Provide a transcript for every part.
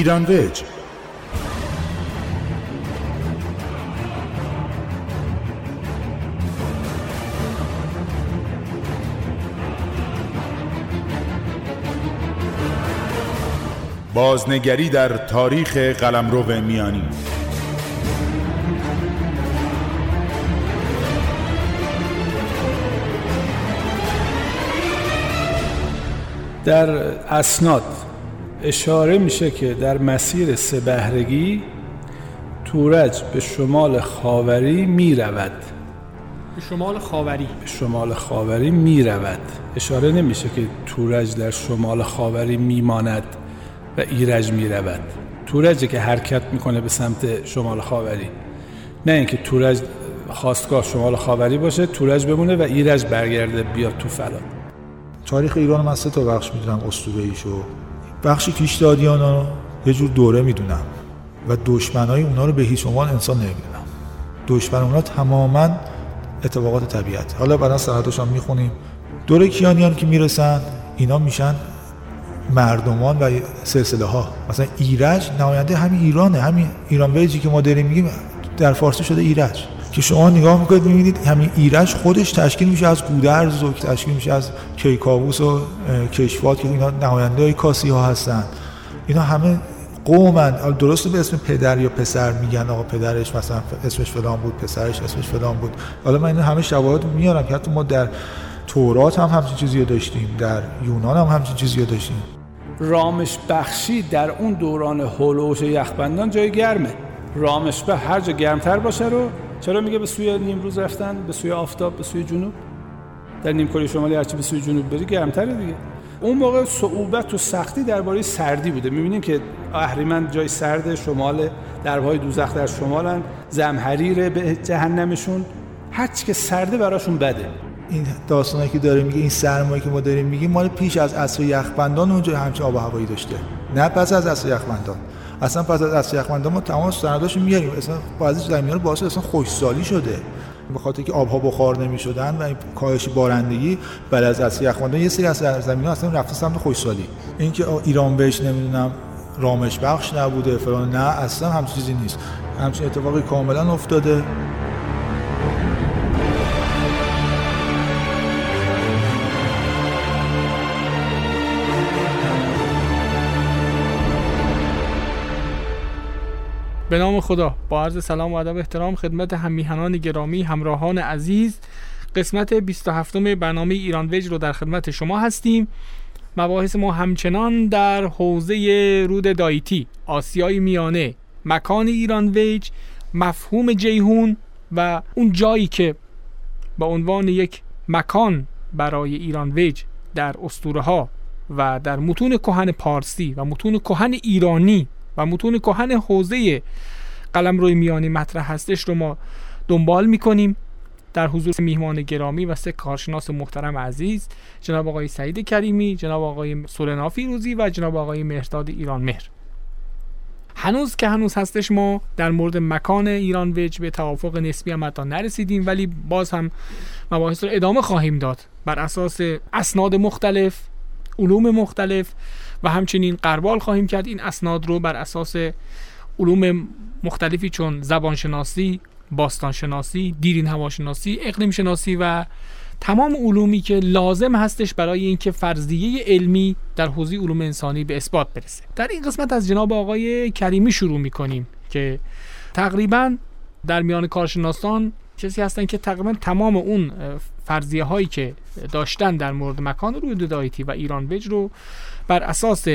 ایران ویج. بازنگری در تاریخ قلمرو میانی. در اسناد اشاره میشه که در مسیر سه بهرگی تورج به شمال خاوری می رود به شمال خاوری. به شمال خاوری می رود اشاره نمیشه که تورج در شمال خاوری میماند و ایرج می رود تورجه که حرکت می‌کنه به سمت شمال خاوری. نه اینکه تورج خواستگاه شمال خاوری باشه تورج بمونه و ایرج برگرده بیاد تو فلان تاریخ ایران من سه تا بخش می‌دونم اسطوره ایشو بخشی کیشدادیان رو یه جور دوره می‌دونم و دشمنای اونا رو به هیچ عنوان انسان نمی‌دونم. دشمن اونا تماما اتفاقات طبیعت حالا بعدا سرحدش هم می‌خونیم. دوره کیانیان که می‌رسن اینا میشن مردمان و سلسله ها مثلا ایرج نماینده همین ایرانه. همین ایران ویجی که ما داریم میگیم در فارسی شده ایرج. که شما نگاه می‌کنید می‌بینید همین ایرج خودش تشکیل میشه از گودرز و تشکیل میشه از کیکاووس و کشوات که اینا نماینده های کاسی ها هستن. اینا همه قومن. درست به اسم پدر یا پسر میگن آقا پدرش مثلا اسمش فلان بود پسرش اسمش فلان بود. حالا من این همه شواهد میارم که حتی ما در تورات هم همچین چیزی رو داشتیم در یونان هم همچین چیزی رو داشتیم. رامش بخشی در اون دوران هولوش یخبندان جای گرمه رامش به هر جا گرمتر باشه رو چرا میگه به سوی نیمروز رفتن؟ به سوی آفتاب به سوی جنوب؟ در نیمکره شمالی هرچی به سوی جنوب بری گرمتره دیگه. اون موقع صعوبت و سختی درباره سردی بوده. می‌بینیم که اهریمن جای سرد شمال درهای دوزخ در شمالن زمحریر به جهنمشون. هرچی که سرده براشون بده. این داستانی که داره میگه این سرمایه که ما داریم میگیم مال پیش از عصر یخبندان اونجا همچین آب و هوایی داشته. نه پس از عصر یخبندان. اصلا پس از عصر یخبندان ما تمام سنداش میاریم اصلا بعضی زمین‌ها رو باعث اصلا خوشسالی شده. به خاطر که آبها بخار نمی‌شدن و کاهش بارندگی بعد از عصر یخبندان یه سری از زمین‌ها اصلا رفته سمت خوشسالی. اینکه ایران بهش نمی‌دونم رامش بخش نبوده فلان نه اصلا همچین چیزی نیست. همچین اتفاقی کاملا افتاده. به نام خدا. با عرض سلام و ادب احترام خدمت همیهنان گرامی همراهان عزیز قسمت 27 برنامه ایران ویج رو در خدمت شما هستیم. مباحث ما همچنان در حوزه رود دایتی آسیای میانه مکان ایران ویج مفهوم جیهون و اون جایی که به عنوان یک مکان برای ایران ویج در اسطوره ها و در متون کهن پارسی و متون کهن ایرانی و متون کهن حوزه قلم روی میانی مطرح هستش رو ما دنبال می‌کنیم. در حضور میهمان گرامی و سه کارشناس محترم عزیز جناب آقای سعید کریمی جناب آقای سولنا فیروزی و جناب آقای مهرداد ایران مهر. هنوز که هنوز هستش ما در مورد مکان ایران ویج به توافق نسبی هم حتی نرسیدیم ولی باز هم مباحث رو ادامه خواهیم داد. بر اساس اسناد مختلف علوم مختلف و همچنین قربال خواهیم کرد این اسناد رو بر اساس علوم مختلفی چون زبانشناسی، باستانشناسی، دیرین هواشناسی، اقلیم شناسی و تمام علومی که لازم هستش برای اینکه فرضیه علمی در حوزه علوم انسانی به اثبات برسه. در این قسمت از جناب آقای کریمی شروع می‌کنیم که تقریبا در میان کارشناسان کسی هستن که تقریبا تمام اون فرضیه هایی که داشتن در مورد مکان روی دایتی و ایران وج رو بر اساس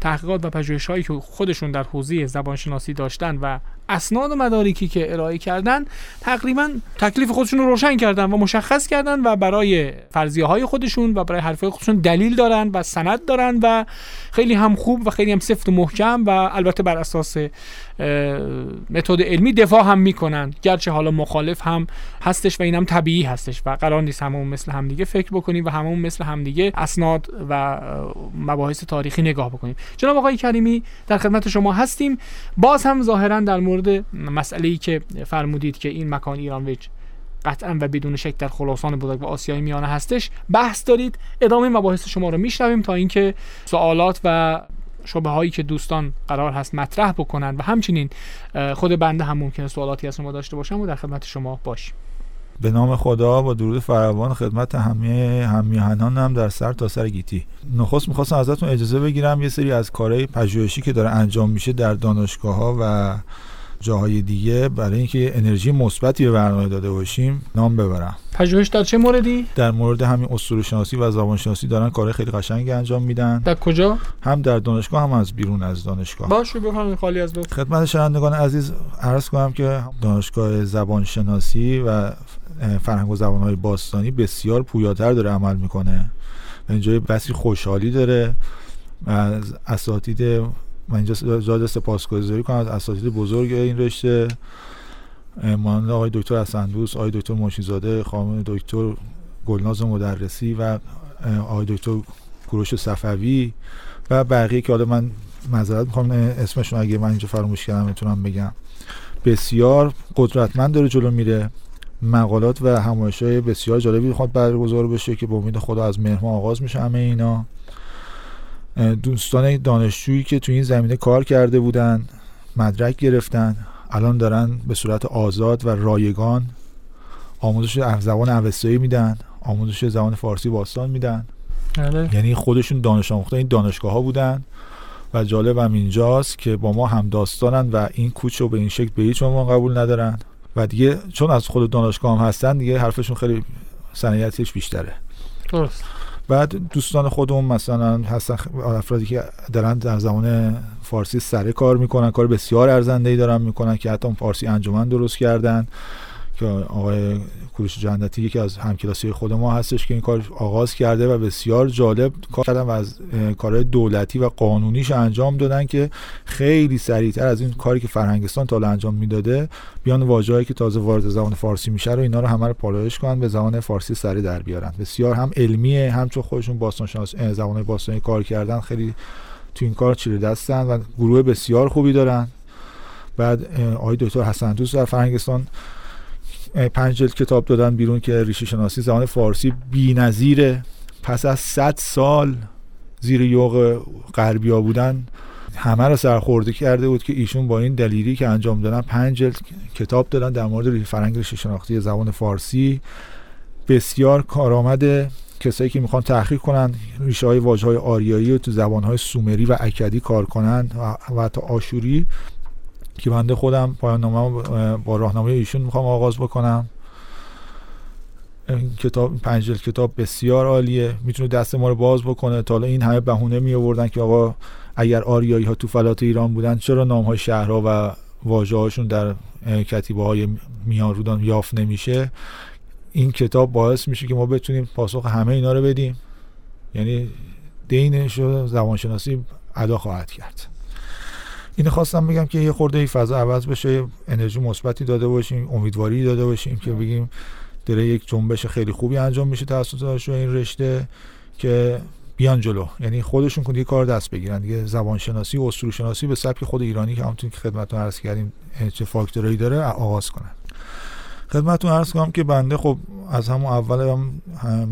تحقیقات و پژوهش هایی که خودشون در حوزه زبانشناسی داشتن و اسناد و مدارکی که ارائه کردن تقریبا تکلیف خودشون رو روشن کردن و مشخص کردن و برای فرضیه های خودشون و برای حرفهای خودشون دلیل دارن و سند دارن و خیلی هم خوب و خیلی هم سفت و محکم و البته بر اساس متد علمی دفاع هم می‌کنن. گرچه حالا مخالف هم هستش و اینم طبیعی هستش و قرار نیست همون مثل همدیگه فکر بکنیم و همون مثل همدیگه اسناد و مباحث تاریخی نگاه بکنیم. جناب آقای کریمی در خدمت شما هستیم. باز هم ظاهرا در مورد مسئله ای که فرمودید که این مکان ایران ویج قطعا و بدون شک در خراسان بزرگ و آسیای میانه هستش. بحث دارید. ادامه مباحث شما رو میشنویم تا اینکه سوالات و شبه هایی که دوستان قرار هست مطرح بکنن و همچنین خود بنده هم ممکنه سوالاتی از ما داشته باشم و در خدمت شما باشیم. به نام خدا با درود فراوان خدمت همه همیهنان هم در سر تا سر گیتی. نخست می‌خواستم ازتون اجازه بگیرم یه سری از کارهای پژوهشی که داره انجام میشه در دانشگاه ها و جاهای دیگه برای اینکه انرژی مثبتی به برنامه داده باشیم نام ببرم. پژوهش در چه موردی؟ در مورد همین اسطوره شناسی و زبان شناسی دارن کار خیلی قشنگی انجام میدن. در کجا؟ هم در دانشگاه هم از بیرون از دانشگاه. باشه بفرمایید خالی از لطف. خدمت شنوندگان عزیز عرض کنم که دانشگاه زبان شناسی و فرهنگ و زبانهای باستانی بسیار پویاتر داره عمل می‌کنه. و اینجا بسی خوشحالی داره. از اساتید من اینجا جاد سپاسگزاری کنم از اساتید بزرگ این رشته. مانند آقای دکتر اسندوس آقای دکتر منشیزاده خانم دکتر گلناز مدرسی و آقای دکتر کوروش صفوی و بقیه که حالا من معذرت می‌خوام اسمشون اگه من اینجا فراموش کردم می‌تونم بگم. بسیار قدرتمند داره جلو میره. مقالات و همایش های بسیار جالبی خواهد برگزار بشه که به امید خدا از مهر آغاز میشه همه اینا. دوستان دانشجویی که تو این زمینه کار کرده بودن مدرک گرفتن الان دارن به صورت آزاد و رایگان آموزش زبان اوستایی میدن آموزش زبان فارسی باستان میدن. بله. یعنی خودشون دانش آموخته این دانشگاه ها بودن. و جالبم اینجاست که با ما هم داستانن و این کوچ رو به این شکل به هیچ عنوان قبول ندارن. و دیگه چون از خود دانشگاه هم هستن دیگه حرفشون خیلی صنایعش بیشتره. درست. بعد دوستان خودمون مثلا هستن افرادی که دارن در زمان فارسی سره کار می‌کنن کار بسیار ارزنده ای دارن می‌کنن که حتی فارسی انجمن درست کردن. که آقای کوروش جندتی یکی از همکلاسی خود ما هستش که این کار آغاز کرده و بسیار جالب کار کردن و از کارهای دولتی و قانونیش انجام دادن که خیلی سریعتر از این کاری که فرهنگستان تا انجام می‌داده بیان واژه‌ای که تازه وارد زبان فارسی میشه رو اینا رو همه رو پالایش کنن به زبان فارسی سری در بیارن. بسیار هم علمیه هم چون خودشون باستان شناس زبان باستانی کار کردن خیلی تو این کار چیره دستن و گروه بسیار خوبی دارن. بعد آقای دکتر حسن دوست در فرهنگستان پنج جلد کتاب دادن بیرون که ریشه شناسی زبان فارسی بی‌نظیره. پس از 100 سال زیر یوغ غربیا بودن همه رو سرخورده کرده بود که ایشون با این دلیری که انجام دادن پنج جلد کتاب دادن در مورد فرهنگ ریشه شناختی زبان فارسی. بسیار کارآمد کسایی که می‌خوان تحقیق کنن ریشه های واژه های آریایی و تو زبان های سومری و اکدی کار کنن و حتی آشوری که بنده خودم پایان نامه با راهنمای ایشون می‌خوام آغاز بکنم. این کتاب پنج جلد کتاب بسیار عالیه. می‌تونه دست ما رو باز بکنه. تا این همه بهونه می آوردن که آقا اگر آریایی ها تو فلات ایران بودن چرا نام های شهرها و واژه هاشون در کتیبه های میان رودان یافت نمیشه؟ این کتاب باعث میشه که ما بتونیم پاسخ همه اینا رو بدیم. یعنی دینش رو زبانشناسی ادا خواهد کرد. اینو خواستم بگم که یه خورده ای فضا عوض بشه انرژی مثبتی داده باشیم امیدواری داده باشیم که بگیم داره یک جنبش خیلی خوبی انجام میشه توسط این رشته که بیان جلو. یعنی خودشون کنه کار دست بگیرن دیگه. زبان شناسی و اسطوره شناسی به سبک خود ایرانی که همونطور که خدمتتون عرض کردیم چه فاکتورایی داره آغاز کنن. خدمتتون عرض کنم که بنده خب از همون اول هم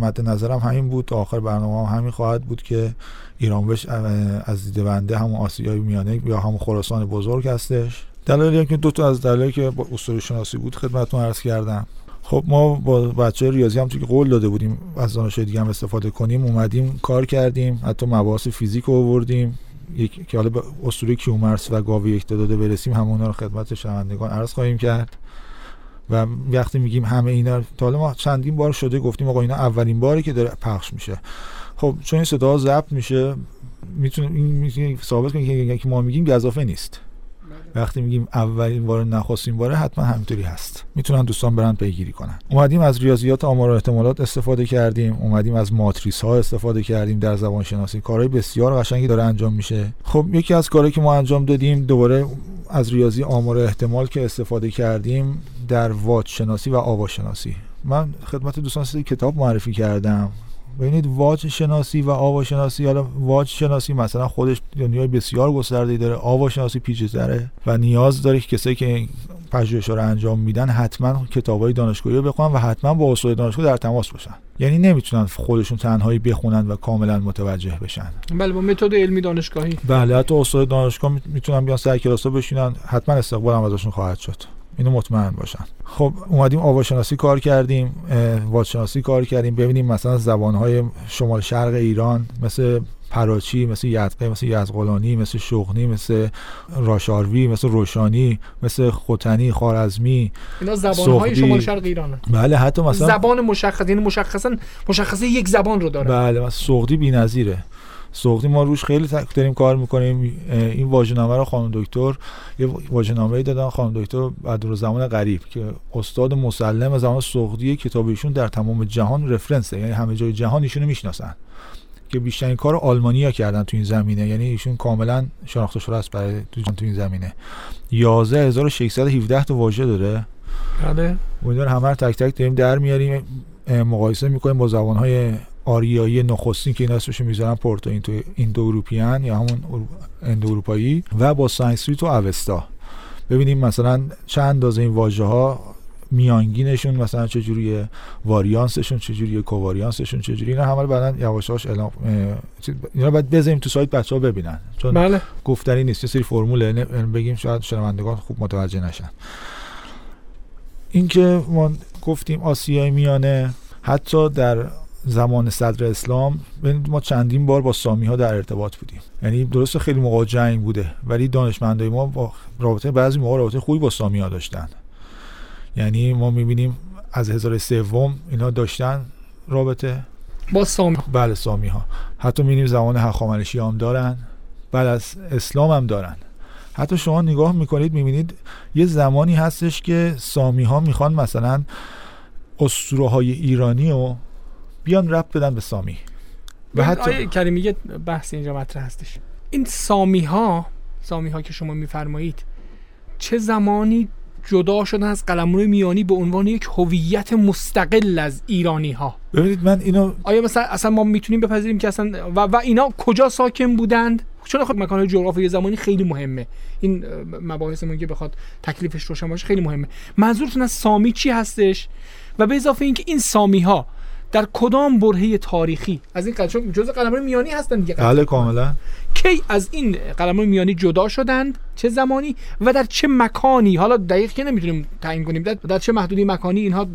مد نظرم همین بود. تا آخر برنامه هم همین خواهد بود که ایران بش از دیده بنده همون آسیای میانه یا همون خراسان بزرگ هستش. دلایلی که دو تا از دلایلی که با اسطوره شناسی بود خدمتتون عرض کردم. خب ما با بچه ریاضی هم که قول داده بودیم از دانشجوی دیگه هم استفاده کنیم اومدیم کار کردیم حتی مباحث فیزیک رو آوردیم. یک که حالا به اسطوره کیومرس و گاو یک داده برسیم همونا رو خدمت شنوندگان عرض خواهیم کرد. و وقتی میگیم همه اینا تا ما چندین بار شده گفتیم آقا اینا اولین باری که داره پخش میشه. خب چون این صدا ضبط میشه می‌تونه این ثابت کنه که ما میگیم گزافه نیست. وقتی میگیم اولین بار نخواستیم باره حتما همینطوری هست. می‌تونن دوستان برن پیگیری کنن. اومدیم از ریاضیات آمار و احتمالات استفاده کردیم. اومدیم از ماتریس ها استفاده کردیم در زبان شناسی کارهای بسیار قشنگی داره انجام میشه. خب یکی از کارهایی که ما انجام دادیم دوباره از ریاضی آمار و احتمال که استفاده کردیم در واج شناسی و آوا شناسی من خدمت دوستان کتاب معرفی کردم. ببینید واج شناسی و آوا شناسی حالا واج شناسی مثلا خودش دنیای بسیار گسترده داره آوا شناسی پیچیده‌تره و نیاز داره که کسایی که پژوهش رو انجام میدن حتما کتابای دانشگاهی رو بخونن و حتما با استاد دانشگاه در تماس باشن. یعنی نمی‌تونن خودشون تنهایی بخونن و کاملا متوجه بشن. بله با متد علمی دانشگاهی. بله حتی استاد دانشگاه می‌تونن بیان سر کلاس بشینن. حتما استقبال هم ازشون خواهد شد. اینو مطمئن باشن. خب اومدیم آواشناسی کار کردیم وادشناسی کار کردیم. ببینیم مثلا زبانهای شمال شرق ایران مثل پراچی مثل یدقه مثل یزغلانی مثل شغنی مثل راشاروی مثل روشانی مثل خوتنی خارزمی اینا زبانهای شمال شرق ایرانه. بله حتی مثلا زبان مشخص یعنی مشخصا مشخصه یک زبان رو داره بله مثلا سغدی بی‌نظیره. سغدی ما روش خیلی داریم کار می‌کنیم. این واژه‌نامه رو خانم دکتر یه واژه‌نامه دادن خانم دکتر بعد زمان غریب که استاد مسلم زمان سغدی کتاب ایشون در تمام جهان رفرنسه یعنی همه جای جهان ایشونو می‌شناسن. که بیشترین کار آلمانیا کردن تو این زمینه. یعنی ایشون کاملا شناخته شده است برای تو این زمینه. 11617 تا واژه داره. بله. امیدوارم همه تک تک داریم در میاریم. مقایسه می‌کنیم با زبانهای آریایی نخستین که این اسمشو می‌ذارن Proto Indo-European یا همون اندو اروپایی و با سانسکریت و اوستا. ببینیم مثلا چند اندازه این واژه ها میانگینشون مثلا چه جوریه واریانسشون چه جوریه کوواریانسشون چه جوری اینا همه رو بعدن یواش یواش اعلام اینا بعد بذاریم تو سایت بچه‌ها ببینن. چون بله. گفتنی نیست یه سری فرمول بگیم شاید شنوندگان خوب متوجه نشن. اینکه ما گفتیم آسیای میانه حتی در زمان صدر اسلام ما چندین بار با سامی ها در ارتباط بودیم. یعنی درست خیلی موقع جنگ بوده ولی دانشمندای ما با رابطه بعضی موقع رابطه خوبی با سامی ها داشتن. یعنی ما می‌بینیم از هزار سوم اینا داشتن رابطه. با سامی بله سامی ها حتی می‌بینیم زمان هخامنشی هم دارن. بعد از اسلام هم دارن. حتی شما نگاه می‌کنید می‌بینید یه زمانی هستش که سامی ها می‌خوان مثلا اسطوره های ایرانی رو بیان رب بدن به سامی. و حتی کریمی یه بحث اینجا مطرح هستش. این سامی ها سامی ها که شما میفرمایید چه زمانی جدا شدن از قلمرو میانی به عنوان یک هویت مستقل از ایرانی ها ببینید من اینو آیا مثلا اصلا ما می‌تونیم بپذیریم که اصلا و, و اینا کجا ساکن بودند؟ چون خب مکان جغرافی زمانی خیلی مهمه. این مباحث که بخواد تکلیفش روشن باشه خیلی مهمه. منظورتون از سامی چی هستش؟ و به اضافه اینکه این سامی ها در کدام برهه تاریخی؟ از این چون جزء قلمرو میانی هستن دیگه. بله کاملا. کی از این قلمرو میانی جدا شدند؟ چه زمانی؟ و در چه مکانی؟ حالا دقیق که نمی‌تونیم تعیین کنیم. در چه محدودی مکانی اینها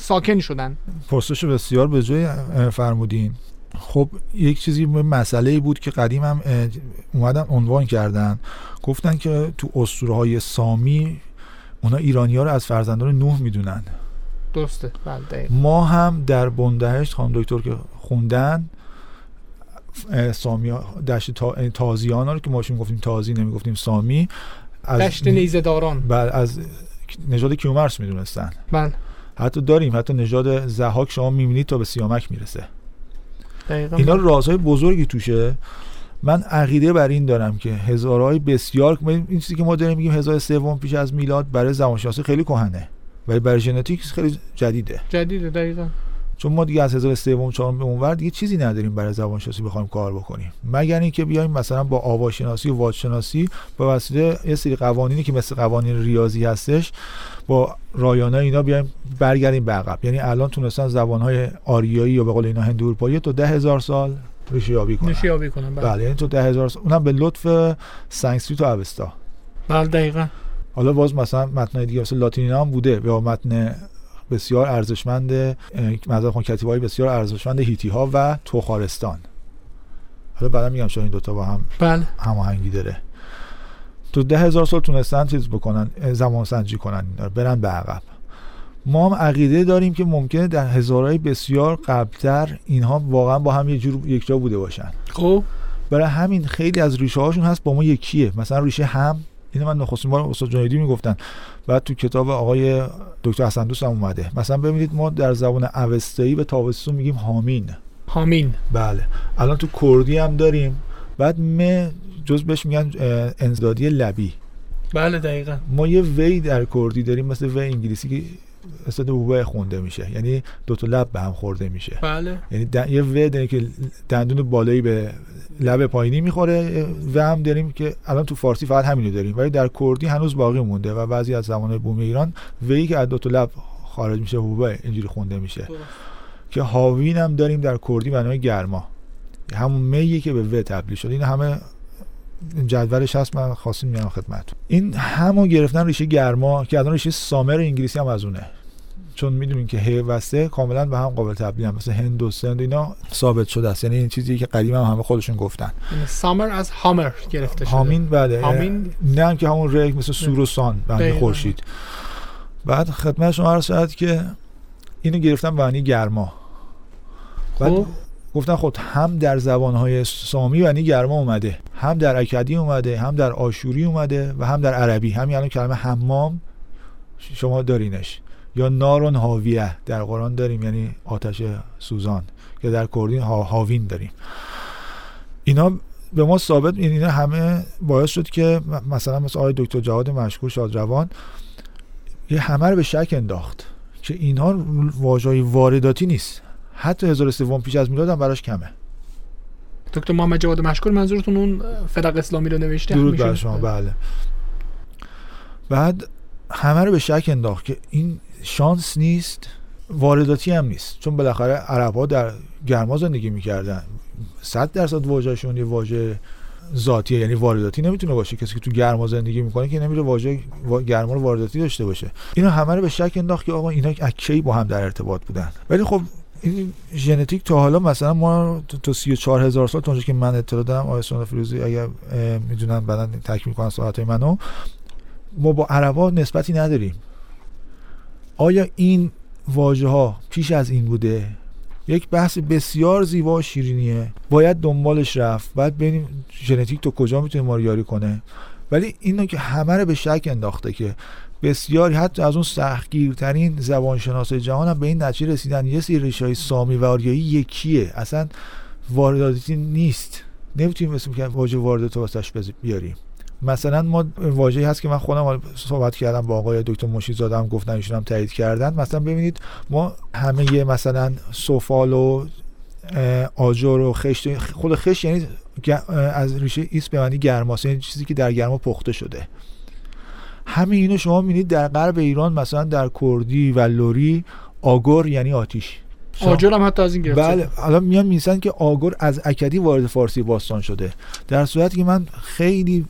ساکن شدن پرسش بسیار به جای فرمودین. خب یک چیزی مسئله بود که قدیم هم اومدن عنوان کردن. گفتن که تو اسطوره های سامی اونا ایرانی ها رو از فرزندان نوح می‌دونن. درسته. بله ما هم در بندهشت خانم دکتر که خوندن سامی دشت تا... تازیان رو که ماشون گفتیم تازی نمی‌گفتیم سامی از دشت نیزداران بله از نژاد کیومرس می‌دونستن. بله. حتی داریم حتی نژاد زهاک شما می‌بینید تا به سیامک می‌رسه. دقیقا. اینا رازهای بزرگی توشه. من عقیده بر این دارم که هزارهای بسیار این چیزی که ما داریم میگیم هزار سوم پیش از میلاد برای زمانشناسی خیلی کهنه. ولی برای ژنتیک خیلی جدیده. جدیده دقیقا. چون ما دیگه از هزار سوم چهارم به اونور دیگه چیزی نداریم برای زبان شناسی بخوایم کار بکنیم. مگر اینکه بیایم مثلا با آواشناسی و وادشناسی با وسیله یه سری قوانینی که مثل قوانین ریاضی هستش با رایانه اینا بیایم برگردیم به عقب. یعنی الان تونستن زبانهای آریایی یا به قول اینا هندو تو ده هزار سال ریشه یابی کنن. ریشه یابی کنن بله. بله یعنی تو ده هزار سال اونم به لطف سانسکریت و اوستا. بله دقیقاً. حالا باز مثلا متن دیگه مثل لاتینی هم بوده یا متن بسیار ارزشمند خون کتیبه بسیار ارزشمند هیتی ها و توخارستان حالا بعدا میگم شاید این دوتا با هم بله. هماهنگی داره. تو ده هزار سال تونستن چیز بکنن زمان سنجی کنن برن به عقب. ما هم عقیده داریم که ممکنه در هزارهای بسیار قبلتر اینها واقعا با هم یه جور یک جا بوده باشن. خب. برای همین خیلی از ریشه هاشون هست با ما یکیه. مثلا ریشه هم اینو من نخستین بار استاد جنیدی می‌گفتن. بعد تو کتاب آقای دکتر حسن دوست هم اومده. مثلا ببینید ما در زبان اوستایی به تابستون میگیم هامین هامین بله. الان تو کردی هم داریم. بعد م جز بهش میگن انزدادی لبی. بله دقیقا. ما یه وی در کردی داریم مثل وی انگلیسی که استاد هوبای خونده میشه. یعنی دو تا لب به هم خورده میشه. بله. یعنی دن... یه و داریم که دندون بالایی به لب پایینی می‌خوره. و هم داریم که الان تو فارسی فقط همینو داریم. ولی در کردی هنوز باقی مونده و بعضی از زبان‌های بومی ایران وی که از دو تا لب خارج میشه هوبای اینجوری خونده میشه. که هاوین هم داریم در کردی به نام گرما. همون میه که به و تبدیل شده این همه جدولش هست من خواستیم میام خدمتتون. این همون گرفتن ریشه گرما که الان ریشه سامر انگلیسی هم از اونه. چون می‌دونین که هی وسته کاملا به هم قابل تبدیل هم. مثل هند و سند اینا ثابت شده است. یعنی این چیزی که قدیم هم همه خودشون گفتن. یعنی سامر از هامر گرفته شده. هامین بله. هامین نه هم که همون ریک مثل سور و سان بنده. خورشید. بعد خدمت شما عرض شد که اینو گرفتن به معنی گرما. بعد خب. گفتن خود هم در زبانهای سامی یعنی گرما اومده هم در اکدی اومده هم در آشوری اومده و هم در عربی. همین الان کلمه حمام شما دارینش. یا نارون هاویه در قرآن داریم یعنی آتش سوزان که در کردی ها هاوین داریم. اینا به ما ثابت این اینا همه باعث شد که مثلا مثل آقای دکتر جواد مشکور شادروان یه همه رو به شک انداخت که اینها واژه‌های وارداتی نیست. حتی هزار سوم پیش از میلاد هم براش کمه. دکتر محمد جواد مشکور منظورتون اون فرق اسلامی رو نوشته درود؟ بر شما. بله. بعد همه رو به شک انداخت که این شانس نیست وارداتی هم نیست. چون بالاخره عرب ها در گرما زندگی می‌کردن. صد درصد واژهشون یه واژه ذاتیه یعنی وارداتی نمی‌تونه باشه. کسی که تو گرما زندگی می‌کنه که نمیره واژه وا- گرما رو وارداتی داشته باشه. اینو همه رو به شک انداخت که آقا اینا کی با هم در ارتباط بودن. ولی خب این ژنتیک تا حالا مثلا ما تا 34 هزار سال تا که من اطلاع دارم آقای سونا فیروزی اگر می‌دونن بعدا تکمیل کنن صحبت منو ما با عربا نسبتی نداریم. آیا این واژه ها پیش از این بوده؟ یک بحث بسیار زیبا و شیرینیه. باید دنبالش رفت. بعد ببینیم ژنتیک تو کجا می‌تونه ما رو یاری کنه. ولی اینو که همه رو به شک انداخته که بسیاری حتی از اون سختگیرترین زبانشناسای جهان هم به این نتیجه رسیدن. یه سری ریشه‌های سامی و آریایی یکیه. اصلا وارداتی نیست. نمی‌تونیم اسم که واژه واردات واسش بیاریم. مثلا ما واژه‌ای هست که من خودم صحبت کردم با آقای دکتر مشید زاده هم گفتن ایشون هم تایید کردن. مثلا ببینید ما همه مثلا سفال و آجر و خشت خود خشت یعنی از ریشه ایست به معنی گرماست. یعنی چیزی که در گرما پخته شده. همه اینو شما می‌بینید در غرب ایران مثلا در کردی و لوری آگر یعنی آتیش. آجر هم حتی از این گرفته. بله الان میان میسن که آگر از اکدی وارد فارسی باستان شده. در صورتی که من خیلی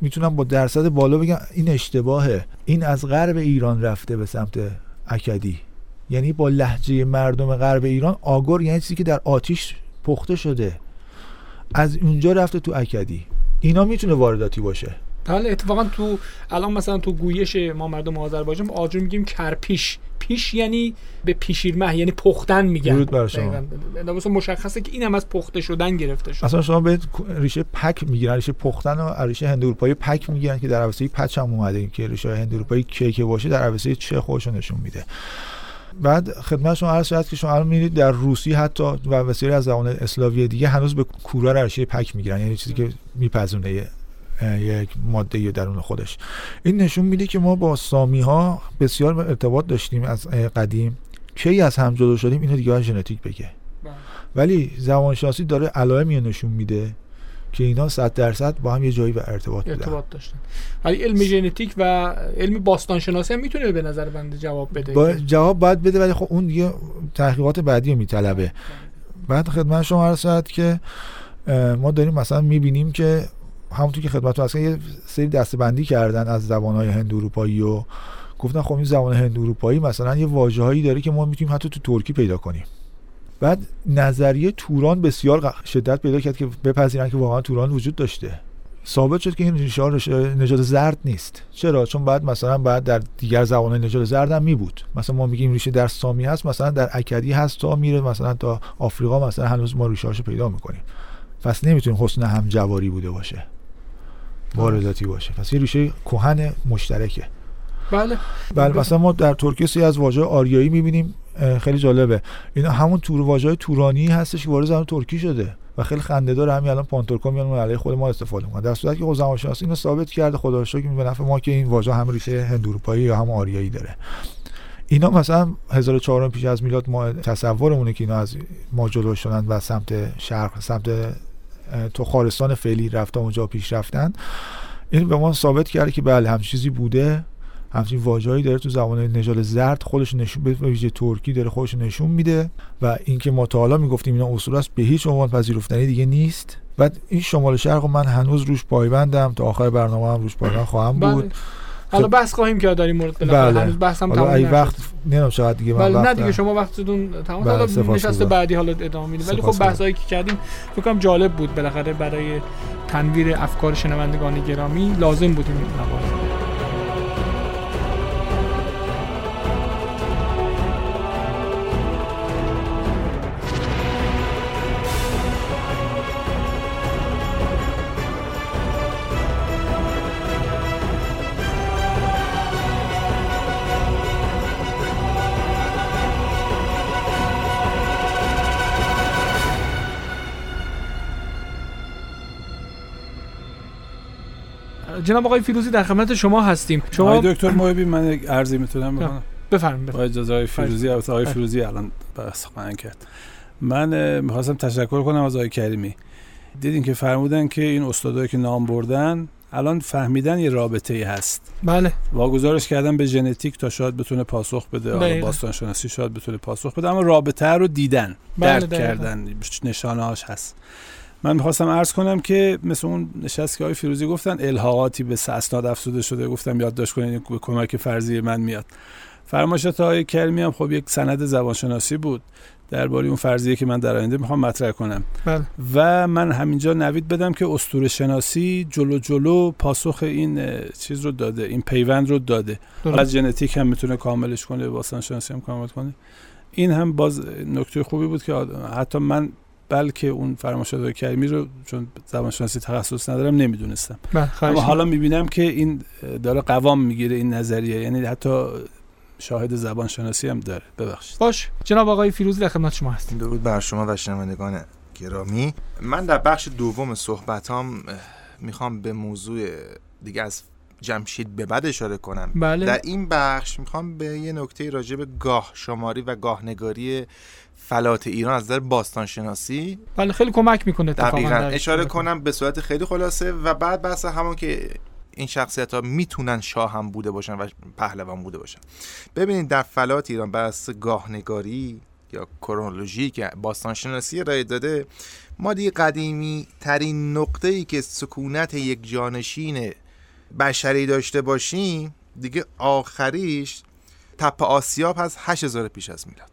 می‌تونم با درصد بالا بگم این اشتباهه. این از غرب ایران رفته به سمت اکدی. یعنی با لحجه مردم غرب ایران آگر یعنی چیزی که در آتیش پخته شده. از اونجا رفته تو اکدی. اینا می‌تونه وارداتی باشه. بله اتفاقا تو الان مثلا تو گویش ما مردم آذربایجان آجر میگیم کرپیش. پیش یعنی به پیشیرمه یعنی پختن میگن. درود بر شما. مشخصه که اینم از پخته شدن گرفته شده اصلا شما به ریشه پک می‌گیرن ریشه پختن و ریشه هند اروپایی پک می‌گیرن که در عوضه پچ هم اومده که ریشه هند اروپایی کیک باشه در عوضه چه خودشون نشون میده. بعد خدمت شما عرض شد که شما الان می‌بینید در روسی حتی و بسیاری از زبان اسلاوی دیگه هنوز به کورا ریشه پک می‌گیرن. یعنی چیزی که میپزونه یک ماده درون خودش. این نشون میده که ما با سامی ها بسیار ارتباط داشتیم از قدیم. کی از هم جدا شدیم اینو دیگه ژنتیک بگه. بله. ولی زبانشناسی داره علائمی نشون میده که اینا 100 درصد با هم یه جایی و ارتباط بودن. ارتباط داشتن. ولی علم ژنتیک و علم باستانشناسی هم می‌تونه به نظر بنده جواب بده. با جواب باید بده ولی خب اون دیگه تحقیقات بعدی رو میطلبه. بعد خدمت شما عرض که ما داریم مثلا می‌بینیم که همونطور که خدمت هست یه سری دستبندی کردن از زبانهای هند اروپایی و گفتن خب این زبان هند اروپایی مثلا یه واژه‌هایی داره که ما می‌تونیم حتی تو ترکی پیدا کنیم. بعد نظریه توران بسیار شدت پیدا کرد که بپذیرن که واقعا توران وجود داشته. ثابت شد که این ریشه نژاد زرد نیست. چرا؟ چون بعد مثلا بعد در دیگر زبان نژاد زرد هم می بود مثلا ما میگیم ریشه در سامی هست مثلا در اکدی هست تا میره مثلا تا آفریقا مثلا هنوز ما ریشه پیدا می‌کنیم. پس نمی‌تونیم حسن همجواری بوده باشه. وارداتی باشه. پس یه ریشه کهن مشترکه. بله. بله مثلا ما در ترکی بسی از واژه آریایی می‌بینیم. خیلی جالبه. اینا همون تور واژه تورانی هستش که وارد زبان ترکی شده و خیلی خنده داره همین الان پانتورکا میان علیه خود ما استفاده می‌کنه در صورتی که خود زبانشناسی اینو ثابت کرده خدا شکر به نفع ما که این واژه هم ریشه هند اروپایی یا هم آریایی داره. اینا مثلا 1400 پیش از میلاد ما تصورمونه که اینا از ما جلو شدن و سمت شرق سمت تو خارستان فعلی رفته اونجا پیش رفتن. این به ما ثابت کرده که بله هم چیزی بوده. همچین واژه‌ای داره تو زبان نژاد زرد خودش نشون به ویژه ترکی داره خودش نشون میده و اینکه ما تا حالا می‌گفتیم اینا اصول است به هیچ عنوان پذیرفتنی دیگه نیست. و این شمال شرق من هنوز روش پایبندم تا آخر برنامه هم روش پایبند خواهم بله. حالا بحث خواهیم کرد در این مورد بله. هنوز بحثم تمام نشد. وقت نمی‌دونم چقدر دیگه من بله نه دیگه. شما وقتتون تمام بله، حالا. نشست بعدی حالا ادامه میدیم ولی خب. بحثایی که کردیم فکر کنم جالب بود بالاخره برای تنویر افکار شنوندگان گرامی لازم بود این مباحث جناب آقای فیروزی در خدمت شما هستیم. شما آقای دکتر محبی من عرضی می‌تونم بکنم. بفرمایید با اجازه آقای فیروزی آقای. فیروزی الان بحث خواهند کرد. من می‌خواستم تشکر کنم از آقای کریمی. دیدین که فرمودن که این استادایی که نام بردن الان فهمیدن یه رابطه ای هست. بله. واگذارش کردن به ژنتیک تا شاید بتونه پاسخ بده حالا. باستان شناسی شاید بتونه پاسخ بده اما رابطه رو دیدن بله، درک. کردن نشانه هاش هست. من می‌خواستم عرض کنم که مثل اون نشست که آقای فیروزی گفتن الحاقاتی به اسناد افزوده شده. گفتم یادداشت کنید به کمک فرضی من میاد. فرمایشات آقای کریمی هم خب یک سند زبانشناسی بود. درباره اون فرضیه که من در آینده می‌خوام مطرح کنم. بله. و من همینجا نوید بدم که اسطوره شناسی جلو جلو پاسخ این چیز رو داده این پیوند رو داده. از ژنتیک هم می‌تونه کاملش کنه باستان شناسی هم کامل کنه. این هم باز نکته خوبی بود که حتی من بلکه اون فرمایشات کریمی رو چون زبان شناسی تخصص ندارم نمی‌دونستم. بله اما. حالا می‌بینم که این داره قوام می‌گیره این نظریه یعنی حتی شاهد زبان شناسی هم داره. ببخشید. باش. جناب آقای فیروزی در خدمت شما هستیم. درود بر شما و شنوندگان گرامی. من در بخش دوم صحبتام می‌خوام به موضوع دیگه از جمشید به بعد اشاره کنم. بله. در این بخش می‌خوام به یه نکته راجع به گاه شماری و گاهنگاری فلات ایران از نظر باستان شناسی بله خیلی کمک می‌کنه دقیقا. اشاره کنم به صورت خیلی خلاصه و بعد بحث همون که این شخصیت ها می‌تونن شاه هم بوده باشن و پهلوان بوده باشن. ببینید در فلات ایران بر گاهنگاری یا کرونولوژی که باستان شناسی ارائه داده ما دیگه قدیمی ترین نقطه ای که سکونت یک جانشین بشری داشته باشیم دیگه آخریش تپه آسیاب هست 8000 پیش از میلاد.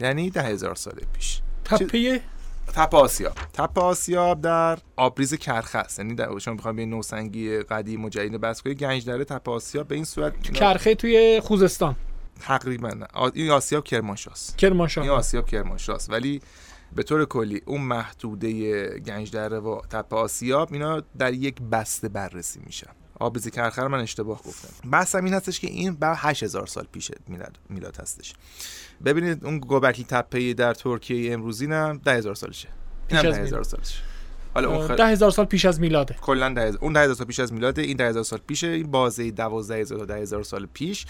یعنی ده هزار سال پیش. تپه؟ تپه آسیاب. تپه آسیاب در آبریز کرخه است. یعنی در شما بخواید به این نوسنگی قدیم و جدید بس کنید گنج دره تپه آسیاب به این صورت کرخه توی خوزستان. تقریبا. این آسیاب کرمانشاست. این کرمانشاه آسیاب کرمانشاست. ولی به طور کلی اون محدوده گنج دره و تپه آسیاب اینا در یک بسته بررسی میشن. آبریز کرخه رو من اشتباه گفتم. بحثم این هستش که این بر 8000 سال پیش میلاد میلاد هستش. ببینید اون گوبکی تپه در ترکیه امروزی نه 10000 سالشه. این پیش هم از 10000 سالشه. حالا اون خ... ده هزار سال پیش از میلاده. کلا ده هزار- اون 10000 سال پیش از میلاده این 10000 سال پیشه این بازه 12000 تا 10000 سال پیش.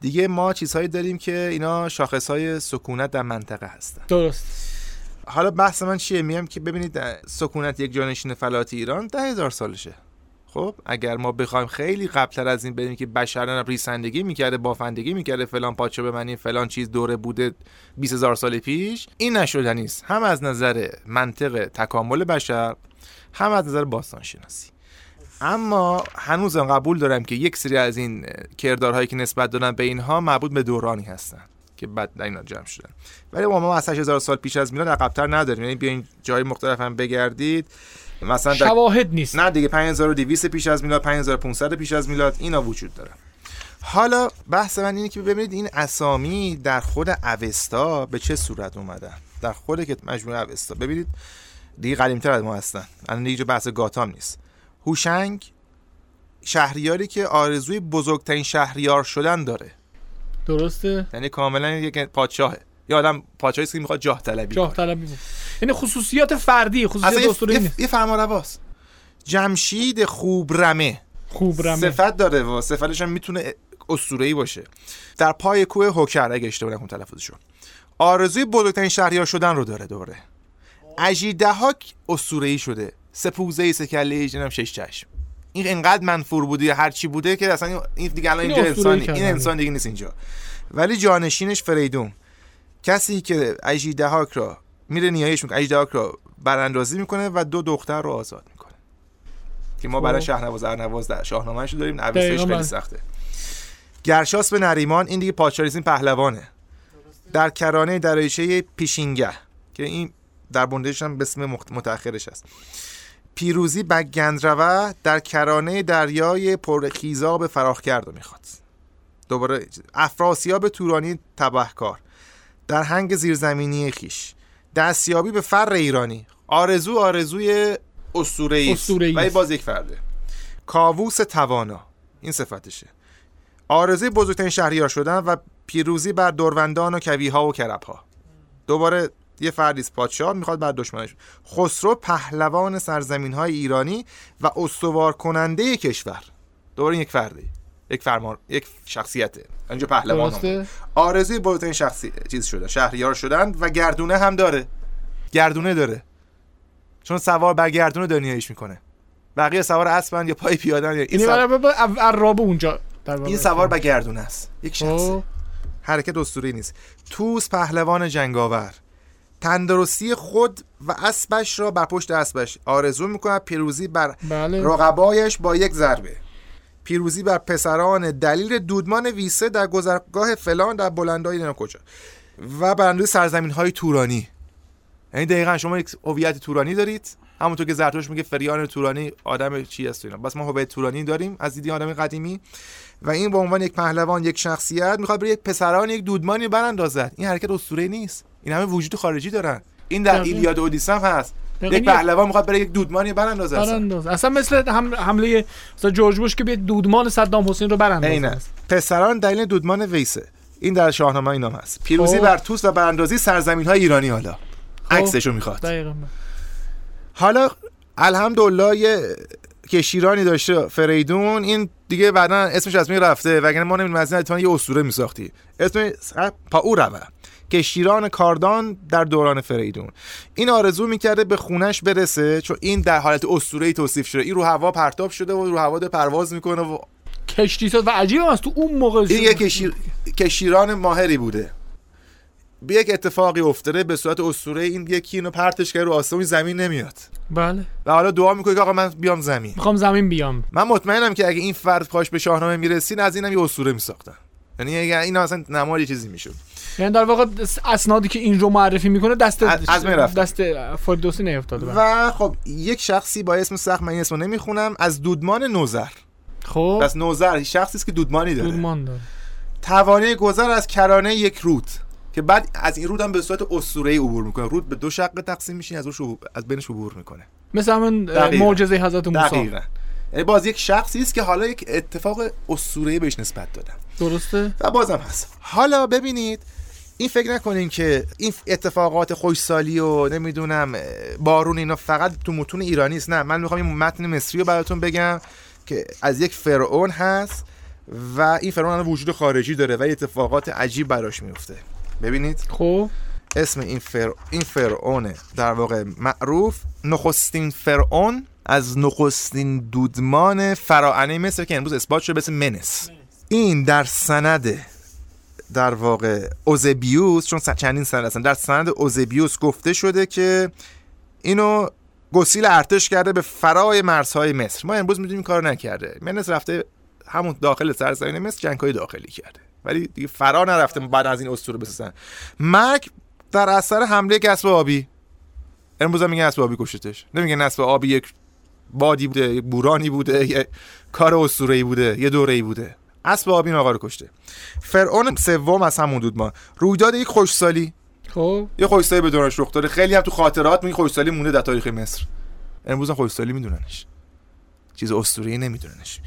دیگه ما چیزهایی داریم که اینا شاخصهای سکونت در منطقه هستن. درست. حالا بحث من چیه؟ میگم که ببینید سکونت یک جانشین فلات ایران ده هزار سالشه. خب اگر ما بخوایم خیلی قبلتر از این بریم که بشر ریسندگی می‌کرده بافندگی می‌کرده فلان پادشاه به معنی فلان چیز دوره بوده 20 هزار سال پیش این نشدنی است هم از نظر منطق تکامل بشر هم از نظر باستان شناسی اما هنوزم قبول دارم که یک سری از این کردارهایی که نسبت دادن به اینها مربوط به دورانی هستن. که بعد در اینا جمع شدن. ولی ما ما از 8000 سال پیش از میلاد عقب‌تر نداریم. یعنی بیاین جای مختلف هم بگردید. مثلا در... شواهد نیست. نه دیگه 5200 پیش از میلاد 5500 پیش از میلاد اینا وجود داره. حالا بحث من اینه که ببینید این اسامی در خود اوستا به چه صورت اومدن؟ در خود که مجموعه اوستا. ببینید دیگه قدیمتر از ما هستن. الان دیگه بحث گاتام نیست. هوشنگ شهریاری که آرزوی بزرگترین شهریار شدن داره. درسته؟ یعنی کاملا یک پادشاهه یا آدم پادشاهی است که می‌خواد جاه طلبی جاه. طلبی یعنی خصوصیات فردی خصوصیات یه, اسطوره‌ای یه, نیست یه فرمانرواست جمشید خوب رمه خوب رمه صفت داره و صفتش هم می‌تونه اسطوره‌ای باشه. در پای کوه هوکر اگه اشتباه نکنم تلفظشو آرزوی بزرگترین شهریار شدن رو داره دوره اژیدهاک اسطوره‌ای شده. سپوزه سکله نمی‌دونم شش چشم. این انقدر منفور بوده هر چی بوده که اصلا این دیگه الان این اینجا اسطوره‌ای انسان این. انسان دیگه نیست اینجا. ولی جانشینش فریدون. کسی که اژیدهاک را میره نیایش می‌کنه اژیدهاک را براندازی می‌کنه و دو دختر رو آزاد می‌کنه. که ما برای خب. شهنواز ارنواز در شاهنامه‌اش داریم نویسش خیلی بله. سخته. گرشاس به نریمان این دیگه پادشاهی پهلوانه. در کرانه درایشه پیشینگه که این در بندش هم به اسم متأخرش هست. پیروزی بگندروه در کرانه دریای پرخیزاب فراخ کرد و می‌خواد. دوباره افراسیاب تورانی تبهکار. در هنگ زیرزمینی خیش. دستیابی به فر ایرانی. آرزو آرزوی اسطوره‌ای است. باز یک فرده. کاووس توانا. این صفتشه. آرزوی بزرگترین شهریار شدن و پیروزی بر دوروندان و کویها و کربها. دوباره یه فردیست پادشاه می‌خواد بر دشمنش. خسرو پهلوان سرزمین های ایرانی و استوار کننده کشور. دوباره این یک فرده یک فرمان یک شخصیته. اینجا پهلوان آرزوی بزرگترین شخصی چیز شدن شهریار شدن و گردونه هم داره. گردونه داره. چون سوار بر گردونه دنیایش می‌کنه. بقیه سوار اسبن یا پای پیادن یا این, یعنی سوار... اونجا. این سوار بر گردونه است. یک شخصه. خب. حرکت اسطوره نیست. توس پهلوان جنگاور. تندرستی خود و اسبش را بر پشت اسبش آرزو می‌کند پیروزی بر بله. رقبایش با یک ضربه. پیروزی بر پسران دلیل دودمان ویسه در گذرگاه فلان در بلندای کجا؟ و براندوی سرزمین های تورانی. یعنی دقیقا شما یک هویت تورانی دارید. همونطور که زرتوش میگه فریان تورانی آدم چی هست و اینا. بس ما هویت تورانی داریم از دیدی آدم قدیمی. و این به عنوان یک پهلوان یک شخصیت می‌خواد بره یک پسران یک دودمانی براندازد. این حرکت اسطوره نیست. این همه وجود خارجی دارن. این در. ایلیاد و اودیسه هم هست. یک پهلوان می‌خواد بره یک دودمانی براندازه اصلا. برانداز اصلا مثل هم حمله مثلا جورج بوش که به دودمان صدام حسین رو برانداز عین پسران دلیل دودمان ویسه. این در شاهنامه اینام هست. پیروزی خب. بر توس و براندازی سرزمین های ایرانی حالا. عکسشو می‌خواد. دقیقاً. حالا الحمدلله یه کشیرانی داشته فریدون. این دیگه بعدا اسمش از میون رفته. وگرنه ما نمی‌دونیم از این یه اسطوره میساختی. اسم پاو روه کشیران کاردان در دوران فریدون. این آرزو می‌کرده به خونش برسه چون این در حالت اسطوره‌ای توصیف شده. این رو هوا پرتاب شده و رو هوا پرواز می‌کنه و کشتی و عجیب است. تو اون موقع این یک کشیر... کشیران ماهری بوده. به یک اتفاقی افتاده به صورت اسطوره این یکی اینو پرتش کرده رو آسمون زمین نمیاد. بله. و حالا دعا می‌کنه که آقا من بیام زمین. می‌خوام زمین بیام. من مطمئنم که اگه این فرد پاش به شاهنامه می‌رسین از اینم یه اسطوره میساختن. یعنی اگه این اصلا نماد یه چیزی می‌شد. یعنی در واقع اسنادی که این رو معرفی می‌کنه دست از- رفته. دست فردوسی نیفتاده. و خب یک شخصی با اسم سخت من اسمو نمی‌خونم از دودمان نوزر. خب. پس نوزر شخصی است که دودمانی داره. دودمان داره. توانه گذر از کرانه یک رود که بعد از این رود هم به صورت اسطوره‌ای عبور می‌کنه. رود به دو شق تقسیم میشه از عبور- از بینش عبور می‌کنه. مثل همون. معجزه حضرت موسی. دقیقاً. یعنی باز یک شخصی است که حالا یک اتفاق اسطوره‌ای بهش نسبت دادن. درسته؟ و بازم هست. حالا ببینید این فکر نکنین که این اتفاقات خوشسالی و نمی‌دونم بارون اینا فقط تو متون ایرانی است. نه من می‌خوام این متن مصری رو براتون بگم که از یک فرعون هست و این فرعون وجود خارجی داره و اتفاقات عجیب براش میفته ببینید؟ خب. اسم این فر... این فرعون در واقع معروف. نخستین فرعون از نخستین دودمان فراعنه مصر که امروز اثبات شده به اسم منس. این در سند در واقع اوزبیوس چون چندین سند هستن. در سند اوزبیوس گفته شده که اینو گسیل ارتش کرده به فرای مرزهای مصر. ما امروز می‌دونیم کار نکرده. منس رفته همون داخل سرزمین مصر جنگ‌های داخلی کرده. ولی دیگه فرا نرفته بعد از این اسطوره بسازن. مرگ در اثر حمله اسب آبی. امروز هم میگن اسب آبی کشتش. نمیگن اسب آبی یک بادی بوده بورانی بوده یک کار اسطوره‌ای بوده یه دوره‌ای بوده. اسب آبی این آقا رو کشته. فرعون سوم از همون دودمان رویداد یک خوشسالی خب. یه خوشسالی به دورانش رخ داده. خیلی هم تو خاطرات میگه خوشسالی مونده در تاریخ مصر. امروز هم خوشسالی میدوننش. چیز اسطوره‌ای نمیدوننش.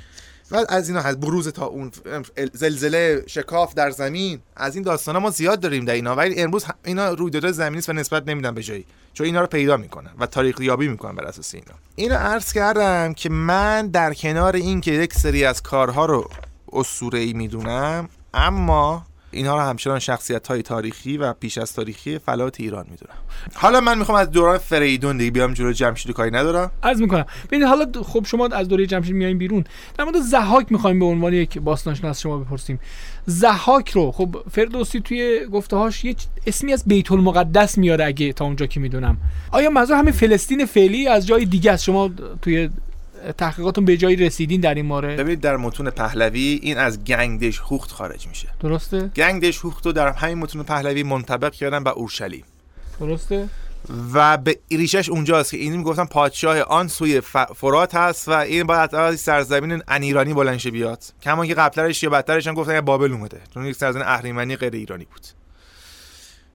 و از اینا هست. بروز تا اون زلزله شکاف در زمین. از این داستانا ما زیاد داریم در اینا. ولی امروز اینا رویدادهای زمینی است و نسبت نمیدن به جایی. چون اینا رو پیدا می‌کنن و تاریخ یابی می‌کنن بر اساس اینا. اینو عرض کردم که من در کنار این که یک سری از کارها رو اسطوره‌ای می‌دونم اما اینها رو همچنان شخصیت های تاریخی و پیش از تاریخی فلات ایران می‌دونم. حالا من می‌خوام از دوران فریدون دیگه بیام جلو جمشید کاری ندارم؟ عرض می‌کنم. ببینید حالا خب شما از دوره جمشید میایین بیرون. در مورد زحاک می‌خوایم به عنوان یک باستانشناس شما بپرسیم. زحاک رو خب فردوسی توی گفته‌هاش یه اسمی از بیت المقدس میاره اگه تا اونجا که می‌دونم. آیا منظور همین فلسطین فعلی از جای دیگه است؟ شما توی تحقیقاتون به جایی رسیدین در این مورد؟ ببینید در متون پهلوی این از گنگدش هوخت خارج میشه. درسته؟ گنگدش هوخت رو در همین متون پهلوی منطبق کردن به اورشلیم. درسته؟ و به ریشش اونجاست که این می‌گفتن پادشاه آن سوی فرات هست و این باید از سرزمین انیرانی بلند شه بیاد. کما که قبلترش یا بدترش هم گفتن بابل اومده. چون یک سرزمین اهریمنی غیر ایرانی بود.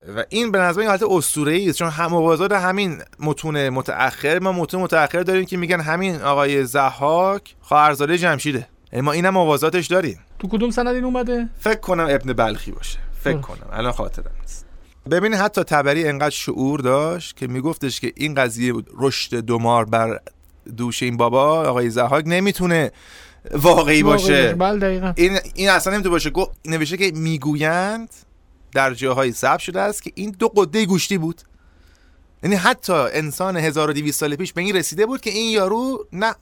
و این به نظر حالت اسطوره‌ای است چون هم موازات همین متون متأخر ما متون متأخر داریم که میگن همین آقای زحاک خواهرزاده جمشیده. ما اینم موازاتش داریم. تو کدوم سند این اومده؟ فکر کنم ابن بلخی باشه. فکر درست. کنم. الان خاطرم نیست. ببین حتی تبری انقدر شعور داشت که میگفتش که این قضیه رشد دومار بر دوش این بابا آقای زحاک نمی‌تونه واقعی باشه. بله این این اصلا نمی‌تونه باشه. گفت نوشته که می‌گویند در جاهای ثبت شده است که این دو قده گوشتی بود. یعنی حتی انسان 1200 سال پیش به این رسیده بود که این یارو نه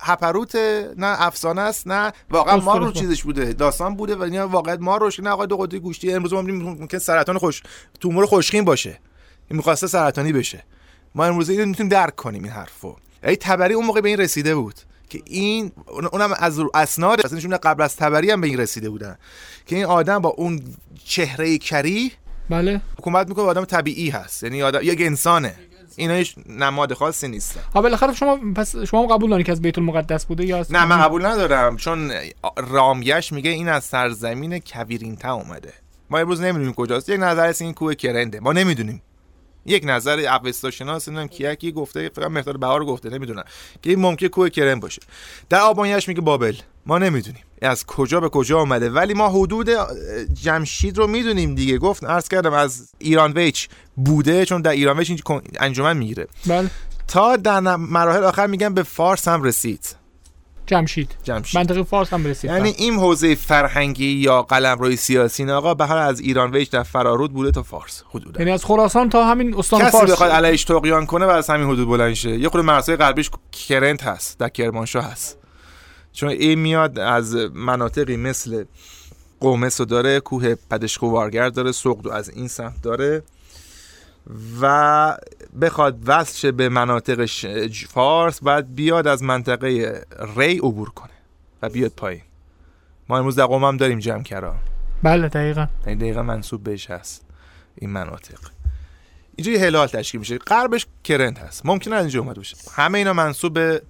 هپروت نه افسانه است نه واقعا ما رو. چیزش بوده داستان بوده و اینا واقعا ما روش نه آقا دو قده گوشتی امروز ما ممکن سرطان خوش تومور خوشخیم باشه. این می‌خواسته سرطانی بشه. ما امروز اینو می‌تونیم درک کنیم این حرفو. ای تبری اون موقع به این رسیده بود. که این اون- اونم از اسناد اصلا نشون قبل از تبری هم به این رسیده بودن. که این آدم با اون چهره کری بله. حکومت می‌کنه آدم طبیعی هست. یعنی آدم یک انسانه. اینا هیچ نماد خاصی نیستن. ها بالاخره شما پس شما قبول دارین که از بیت المقدس بوده یا از نه من قبول ندارم. چون رامیش میگه این از سرزمین کویرینتا اومده. ما امروز نمی‌دونیم کجاست. یک نظر این کوه کرنده. ما نمی‌دونیم. یک نظر اوستا شناس نمی‌دونم کیکی گفته فقط مقدار بهار گفته نمی‌دونم. که این ممکنه کوه کرن باشه. در آبانیش میگه بابل ما نمی‌دونیم. از کجا به کجا آمده. ولی ما حدود جمشید رو می‌دونیم دیگه. گفت عرض کردم از ایران ویچ بوده چون در ایران ویچ انجمن می‌گیره. بله. تا در مراحل آخر میگن به فارس هم رسید. جمشید. جمشید. منطقه فارس هم رسید یعنی این حوزه فرهنگی یا قلمروی سیاسی آقا به هر از ایران ویج در فرارود بوده تا فارس حدودا. یعنی از خراسان تا همین استان کسی فارس. بخواد علیش تقیان کنه و از همین حدود بلند شه. یه خورده مرزهای غربیش کرنت هست در کرمانشاه هست. چون این میاد از مناطقی مثل قومس داره کوه پدشخوارگر داره سقدو از این سمت داره. و بخواد وصل شه به مناطق فارس باید بیاد از منطقه ری عبور کنه و بیاد پایین. ما امروز در قوم هم داریم جمکرا بله دقیقا. یعنی دقیقا منصوب بهش هست این مناطق. اینجا یه هلال تشکیل میشه. غربش کرنت هست. ممکنه از اینجا اومده باشه. همه اینا منصوب به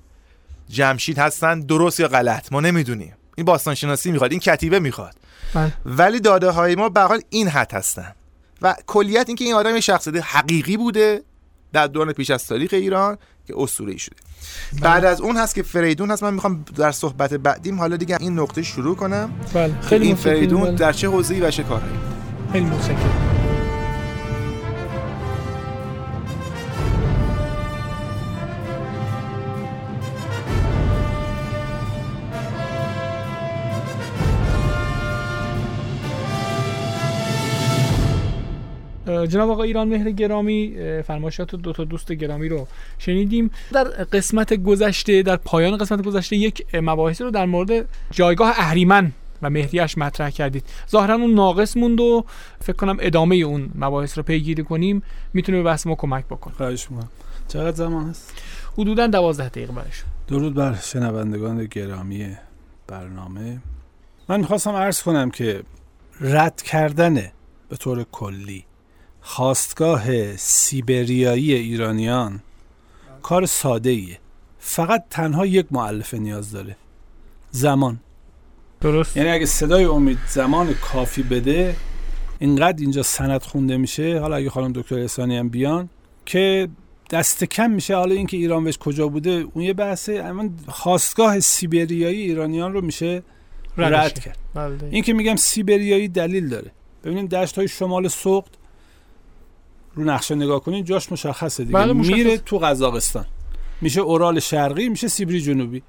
جمشید هستن درست یا غلط؟ ما نمی‌دونیم. این باستان شناسی می‌خواد این کتیبه می‌خواد. بله. ولی داده های ما به این حد هستن. و کلیت اینکه این آدم یه شخصیت حقیقی بوده در دوران پیش از تاریخ ایران که اسطوره‌ای شده. بعد از اون هست که فریدون هست. من می‌خوام در صحبت بعدیم حالا دیگه این نقطه شروع کنم. بله خیلی این فریدون بله. در چه حوزه‌ای و چه کارهایی؟ خیلی متشکرم. جناب آقای ایران مهر گرامی فرمایشات دو تا دوست گرامی رو شنیدیم. در قسمت گذشته در پایان قسمت گذشته یک مباحثی رو در مورد جایگاه اهریمن و مهریش مطرح کردید. ظاهرا اون ناقص موند و فکر کنم ادامه اون مباحث رو پیگیری کنیم. می‌تونه به بحث ما کمک بکنه. خواهش می‌کنم. چقدر زمان هست؟ حدودا 12 دقیقه برش درود بر شنوندگان گرامی برنامه. من می‌خواستم عرض کنم که رد کردن به طور کلی خواستگاه سیبریایی ایرانیان کار ساده ایه فقط تنها یک معلفه نیاز داره. زمان. درست. یعنی اگه صدای امید زمان کافی بده اینقدر اینجا سند خونده میشه. حالا اگه خانم دکتر احسانی هم بیان که دست کم میشه. حالا اینکه ایران وش کجا بوده اون یه بحثه. اما خواستگاه سیبریایی ایرانیان رو میشه رد کرد. بله. این که میگم سیبریایی دلیل داره. ببینید دشت های شمال سقد رو نقشه نگاه کنید جاش مشخصه دیگه. بله، مشخص. میره تو قزاقستان. میشه اورال شرقی میشه سیبری جنوبی.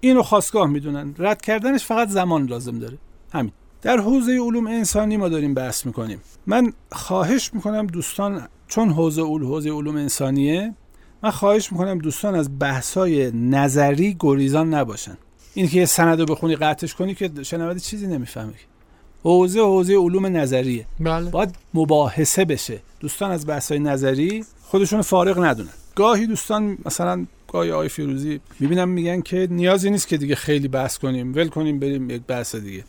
اینو خواستگاه می‌دونن. رد کردنش فقط زمان لازم داره. همین. در حوزه علوم انسانی ما داریم بحث می‌کنیم. من خواهش می‌کنم دوستان چون حوزه علوم حوزه علوم انسانیه من خواهش می‌کنم دوستان از بحثای نظری گریزان نباشن. این که یه سند رو بخونی قطعش کنی که شنونده چیزی نمی‌فهمه. حوزه حوزه علوم نظریه. بله. باید مباحثه بشه. دوستان از بحث‌های نظری خودشون فارغ ندونن. گاهی دوستان مثلا گاهی آقای فیروزی می‌بینم میگن که نیازی نیست که دیگه خیلی بحث کنیم ول کنیم بریم یک بحث دیگه.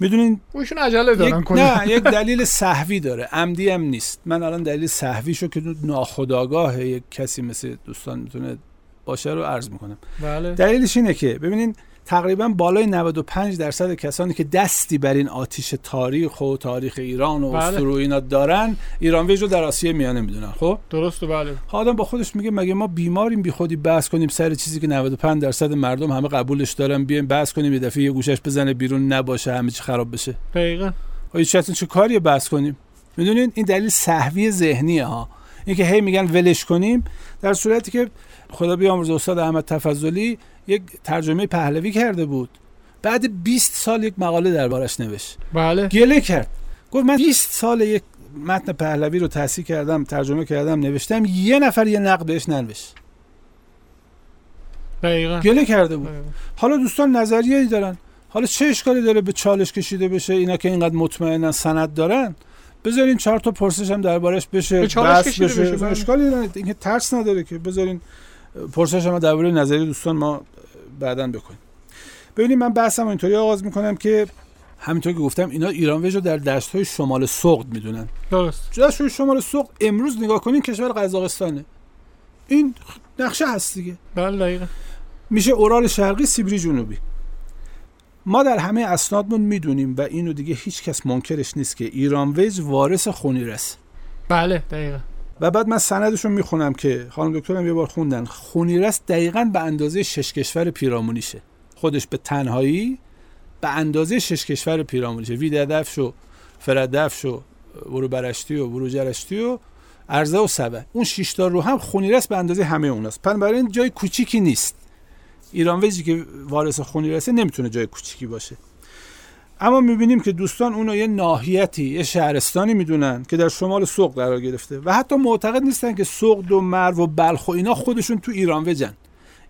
می‌دونین؟ ایشون عجله دارن یک نه یک دلیل صحوی داره. عمدی هم نیست. من الان دلیل صحوی شو که ناخودآگاه یک کسی مثل دوستان می‌تونه باشه رو عرض می‌کنم. بله. دلیلش اینه که ببینین تقریبا بالای 95 درصد کسانی که دستی بر این آتیش تاریخ و تاریخ ایران و بله. و اینا دارن ایران ویژ رو در آسیای میانه می‌دونن خب؟ درست و بله. آدم با خودش میگه مگه ما بیماریم بی خودی بحث کنیم سر چیزی که 95 درصد مردم همه قبولش دارن بیایم بحث کنیم یه دفعه یه گوشش بزنه بیرون نباشه همه چی خراب بشه. دقیقا. آیا چه چه کاری بحث کنیم؟ می‌دونین؟ این دلیل صحوی ذهنیه ها. اینکه هی میگن ولش کنیم در صورتی که خدا بیامرزه استاد احمد تفضلی یک ترجمه پهلوی کرده بود. بعد 20 سال یک مقاله دربارش نوشت. بله. گله کرد. گفت من 20 سال یک متن پهلوی رو تصحیح کردم ترجمه کردم نوشتم یه نفر یه نقد بهش ننوشت. دقیقا. گله کرده بود. دقیقاً. حالا دوستان نظریه‌ای دارن. حالا چه اشکالی داره به چالش کشیده بشه؟ اینا که اینقدر مطمئنن سند دارن. بذارین چهار تا پرسش هم دربارش بشه به چالش کشیده بشه. بشه،. اشکالی نداره. اینکه ترس نداره که. بذارین پرسش هم درباره نظری دوستان. ما بعدا بکنیم. ببینید من بحثم اینطوری آغاز می‌کنم که همینطور که گفتم اینا ایران ویژ رو در دشت های شمال سغد می‌دونن. درست. دشت های شمال سغد امروز نگاه کنین کشور قزاقستانه. این نقشه هست دیگه. بله دقیقا. میشه اورال شرقی سیبری جنوبی. ما در همه اسنادمون می‌دونیم و اینو دیگه هیچ کس منکرش نیست که ایران ویز وارث خونیرس بله دقیقا. و بعد من سندشون می‌خونم که خانم دکترم یه بار خوندن. خونیرس دقیقا به اندازه شش کشور پیرامونیشه. خودش به تنهایی به اندازه شش کشور پیرامونیشه. ویددفش و فردفش و برو برشتی و برو جرشتی و ارزه و سبه اون شش تا رو هم خونیرس به اندازه همه اوناست. پس برای این جای کوچیکی نیست. ایران ویجی که وارث خونیرسه نمی‌تونه جای کوچیکی باشه. اما می‌بینیم که دوستان اونو یه ناحیتی یه شهرستانی می‌دونن که در شمال سوق قرار گرفته و حتی معتقد نیستن که سوق و مرو و بلخ و اینا خودشون تو ایران وجن.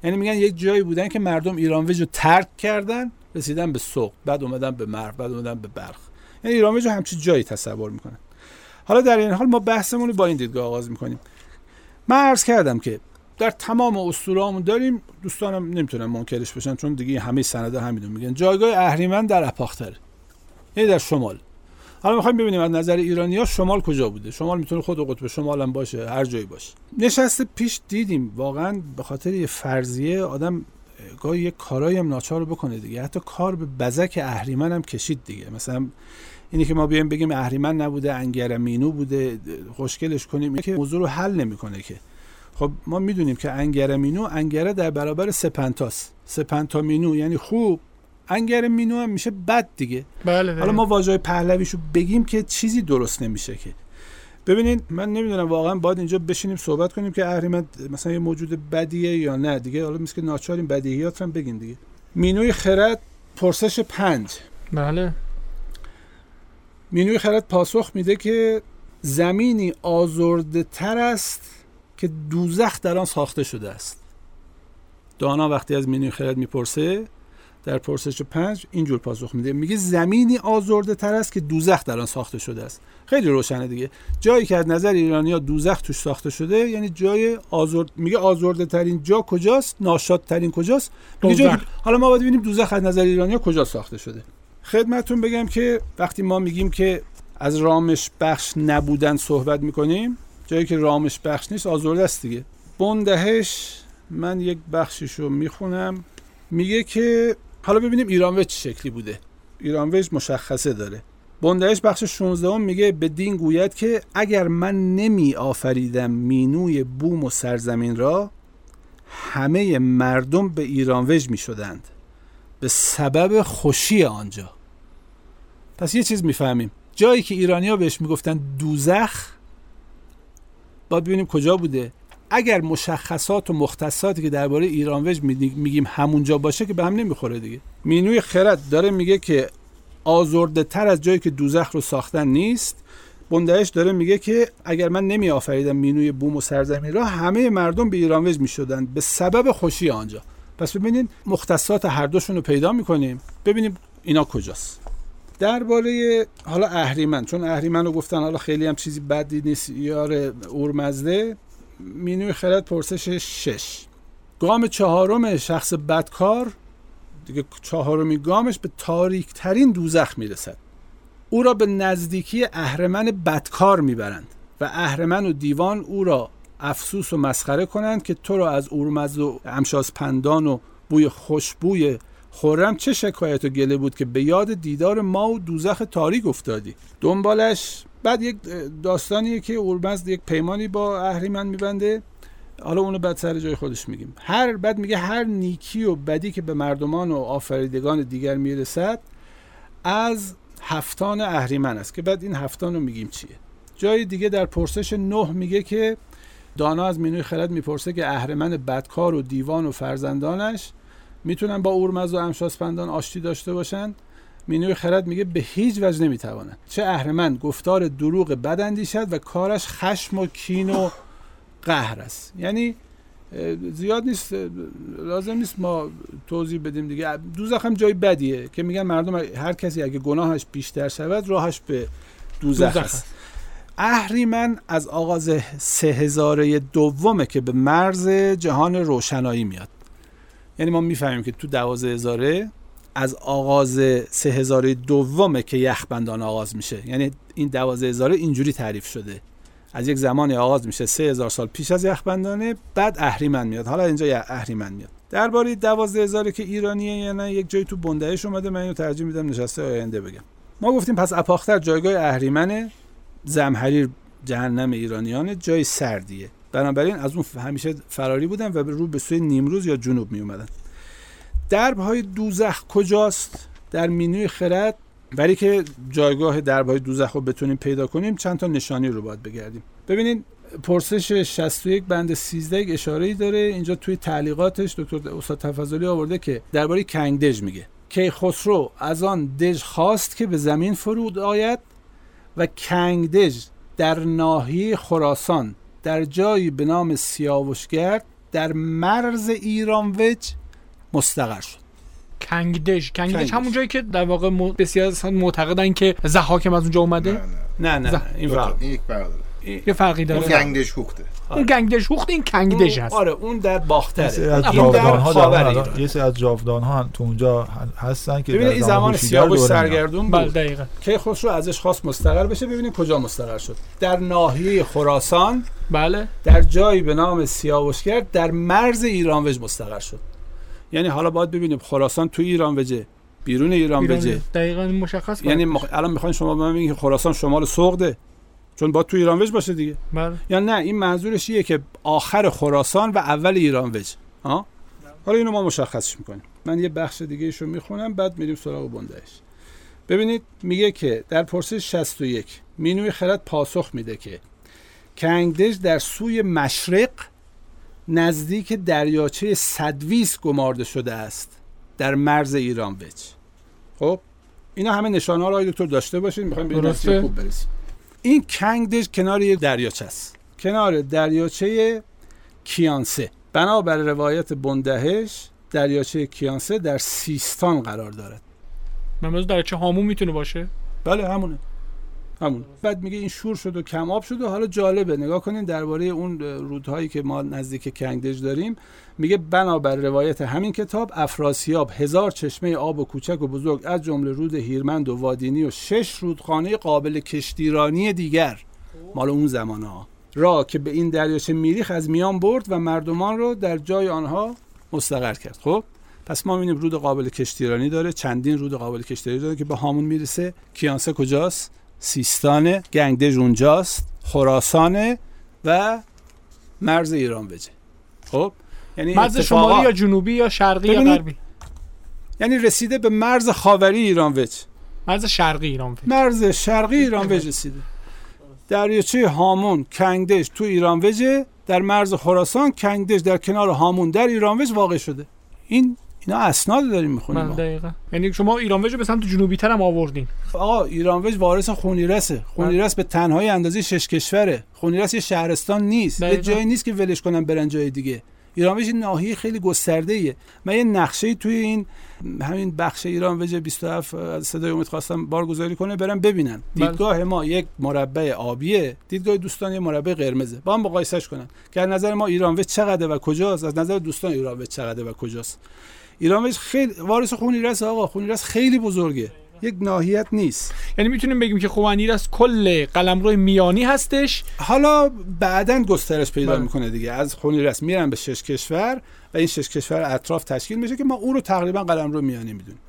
یعنی میگن یک جایی بودن که مردم ایران وج رو ترک کردن رسیدن به سوق بعد اومدن به مرو بعد اومدن به بلخ. یعنی ایران وج رو همچین جایی تصور می‌کنن. حالا در این حال ما بحثمون رو با این دیدگاه آغاز می‌کنیم. من عرض کردم که در تمام اسطوره‌هامون داریم. دوستانم نمی‌تونن منکرش بشن چون دیگه همه سندا همینو میگن. جایگاه اهریمن در اپاختره یعنی در شمال. حالا می‌خوایم ببینیم از نظر ایرانی ها شمال کجا بوده. شمال می‌تونه خود قطب شمال هم باشه هر جایی باشه. نشست پیش دیدیم واقعا به خاطر یه فرضیه آدم گاهی یه کارایی هم ناچار بکنه دیگه. حتی کار به بزک اهریمن هم کشید دیگه. مثلا اینی که ما بیایم بگیم اهریمن نبوده انگرمینو بوده خوشگلش کنیم. که موضوع رو حل نمی‌کنه که. خب ما می‌دونیم که انگرمینو انگره در برابر سپنتاست سپنتامینو یعنی خوب. انگر مینو هم میشه بد دیگه. بله حالا ما واژه پهلویشو بگیم که چیزی درست نمیشه که. ببینید من نمی‌دونم واقعا باید اینجا بشینیم صحبت کنیم که اهریمن مثلا یه موجود بدیه یا نه دیگه. حالا میشه که ناچاریم بدیهیات هم بگین دیگه. مینوی خرد پرسش پنج. بله. مینوی خرد پاسخ میده که زمینی آزرده تر است که دوزخ در آن ساخته شده است. دانا وقتی از مینوی خرد می‌پرسه در پرسش پنج اینجور پاسخ میده. میگه زمینی آزرده تر است که دوزخ در آن ساخته شده است. خیلی روشنه دیگه. جایی که از نظر ایرانیا دوزخ توش ساخته شده یعنی جای آزرد میگه آزرده ترین جا کجاست؟ ناشاد ترین کجاست؟ میگه. که- حالا ما باید ببینیم دوزخ از نظر ایرانیا کجا ساخته شده. خدمتتون بگم که وقتی ما میگیم که از رامش بخش نبودن صحبت می‌کنیم جایی که رامش بخش نیست آزرده است دیگه. بندهش من یک بخشیشو می‌خونم. میگه که حالا ببینیم ایرانوج چه شکلی بوده. ایرانوج مشخصه داره. بندهش بخش 16 هم میگه به دین گوید که اگر من نمی آفریدم مینوی بوم و سرزمین را همه مردم به ایرانوج می شدند. به سبب خوشی آنجا. پس یه چیز می‌فهمیم. جایی که ایرانیا بهش می‌گفتن دوزخ باید ببینیم کجا بوده. اگر مشخصات و مختصاتی که درباره ایرانوج می- میگیم همونجا باشه که به هم نمی‌خوره دیگه. مینوی خرد داره میگه که آزرده تر از جایی که دوزخ رو ساختن نیست. بندهش داره میگه که اگر من نمی آفریدم مینوی بوم و سرزمین را همه مردم به ایرانوج می شدن به سبب خوشی آنجا. پس ببینید مختصات هر دوشون رو پیدا می‌کنیم. ببینیم اینا کجاست. درباره حالا اهریمن چون اهریمن رو گفتن حالا خیلی هم چیزی بدی نیست یار اورمزده مینوی خرد پرسش شش. گام چهارم شخص بدکار دیگه چهارمی گامش به تاریک ترین دوزخ می‌رسد. او را به نزدیکی اهرمن بدکار می‌برند و اهرمن و دیوان او را افسوس و مسخره کنند که تو را از اورمزد و امشاز پندان و بوی خوشبوی خورم چه شکایت و گله بود که به یاد دیدار ما و دوزخ تاریک افتادی. دنبالش بعد یک داستانیه که اورمزد یک پیمانی با اهریمن میبنده. حالا اونو بعد سر جای خودش میگیم. هر بعد میگه هر نیکی و بدی که به مردمان و آفریدگان دیگر می‌رسد از هفتان اهریمن است. که بعد این هفتان رو میگیم چیه؟ جای دیگه در پرسش نه میگه که دانا از مینوی خرد می‌پرسه که اهرمن بدکار و دیوان و فرزندانش می‌تونن با اورمز و امشاسپندان آشتی داشته باشند مینوی خرد میگه به هیچ وجه نمی‌توانند چه اهرمن گفتار دروغ بد اندیشد و کارش خشم و کین و قهر است. یعنی زیاد نیست لازم نیست ما توضیح بدیم دیگه. دوزخ هم جای بدیه که میگن مردم هر کسی اگه گناهش بیشتر شود راهش به دوزخ, دوزخ است. است. اهریمن از آغاز سه هزاره دومه که به مرز جهان روشنایی میاد. یعنی ما می‌فهمیم که تو دوازه هزاره از آغاز سه هزاره دومه که یخبندان آغاز میشه. یعنی این دوازه هزاره اینجوری تعریف شده. از یک زمانی آغاز میشه سه هزار سال پیش از یخبندانه بعد اهریمن میاد. حالا اینجا اهریمن میاد. درباره دوازده هزاره که ایرانیه یا نه یک جایی تو بندهش اومده. من اینو ترجیح میدم نشسته آینده بگم. ما گفتیم پس اپاختر جایگاه اهریمنه. زمحریر جهنم ایرانیانه جای سردیه. بنابراین از اون همیشه فراری بودن و رو به سوی نیمروز یا جنوب می اومدن. درب های دوزخ کجاست؟ در مینوی خرد. برای که جایگاه درب های دوزخ رو بتونیم پیدا کنیم چند تا نشانی رو باید بگردیم. ببینید پرسش 61 بند 13 یک اشاره ای داره. اینجا توی تعلیقاتش دکتر استاد تفضلی آورده که درباره کنگدژ میگه. کیخسرو از آن دژ خواست که به زمین فرود آید و کنگدژ در ناحیه خراسان در جایی به نام سیاوشگرد در مرز ایرانوج مستقر شد. کنگدش کنگدش. همون جایی که در واقع بسیار معتقدن که زحاکم از اونجا اومده؟ نه نه. نه نه, نه. این این یک برادر. یه فرقی اون داره گنگدش هوخته اون گنگدش هوخت این کنگدش اون- هست. آره اون در باختره. از نه، این در جاودان ها ایران. یه سری از جاودان ها تو اونجا هستن که ببینید این زمان سیاوش. سرگردون بله بود دقیقا کیخسرو ازش خواست مستقر بشه ببینید کجا مستقر شد. در ناحیه خراسان بله. در جایی به نام سیاوشگرد در مرز ایرانوج مستقر شد. یعنی حالا باید ببینیم خراسان تو ایرانوجه بیرون ایرانوجه ایران دقیقا مشخص یعنی. الان می‌خواین شما به من بگید که خراسان شمال سغده چون با تو ایرانوج باشه دیگه. بله. یا نه این منظورش ایه که آخر خراسان و اول ایرانوج ها؟ حالا اینو ما مشخصش می‌کنیم. من یه بخش دیگه رو می‌خونم بعد میریم سراغ بندهش ببینید میگه که در پرسش 61 مینوی خرد پاسخ میده که کنگدژ در سوی مشرق نزدیک دریاچه سدویس گمارده شده است در مرز ایرانوج خب اینا همه نشانه ها رو دکتر داشته باشید می‌خوایم به خوب برسیم. این کنگدژ کنار یک دریاچه است. کنار دریاچه کیانسه. بنابر روایت بندهش دریاچه کیانسه در سیستان قرار دارد. من در چه هامون می‌تونه باشه؟ بله همونه. همون. بعد میگه این شور شد و کم آب شد و حالا جالبه. نگاه کنین درباره اون رودهایی که ما نزدیک کنگدژ داریم میگه بنابر روایت همین کتاب افراسیاب هزار چشمه آب و کوچک و بزرگ از جمله رود هیرمند و وادینی و شش رودخانه قابل کشتیرانی دیگر. مال اون زمان ها را که به این دریاچه میریخ از میان برد و مردمان رو در جای آنها مستقر کرد. خب؟ پس ما می‌بینیم رود قابل کشتیرانی داره. چندین رود قابل کشتیرانی داره که به هامون می‌رسه. کیانسه کجاست؟ سیستان گنگدژ اونجاست خراسانه و مرز ایران وجه خب؟ یعنی مرز اتفاقا- شمالی یا جنوبی یا شرقی یا. غربی؟ یعنی رسیده به مرز خاوری ایران وجه. مرز شرقی ایران فکر. مرز شرقی ایران وجه رسیده. دریاچه هامون کنگدش تو ایران وجه در مرز خراسان کنگدش در کنار هامون در ایران وج واقع شده. این اینا اسناد داریم می‌خونیم من دقیقا. یعنی شما ایران وج رو به سمت جنوبی تر هم آوردین. آقا ایران وج وارث خونیرسه خونیرس به تنهایی اندازه شش کشوره. خونیرس یه شهرستان نیست. یه دقیقاً. جایی نیست که ولش کنن برن جای دیگه. ایران وج این ناحیه خیلی گسترده ایه من یه نقشه توی این همین بخش ایران وج 27 از صدای امید خواستم بارگذاری کنه برم ببینن. بله. دیدگاه ما یک مربع آبیه. دیدگاه دوستان یه مربع قرمزه. با هم مقایسش کنن. که از نظر ما ایران وج چقدر و کجاست؟ از نظر دوستان ایران وج چقدر و کجاست؟ ایران خیلی وارث خونیرس آقا خونیرس خیلی بزرگه. یک ناحیت نیست. یعنی می‌تونیم بگیم که خوانیر از کل قلمرو میانی هستش. حالا بعدا گسترش پیدا بله. می‌کنه دیگه. از خونیرس میرن به شش کشور و این شش کشور اطراف تشکیل میشه که ما اون رو تقریبا قلم رو میانی می‌دونیم.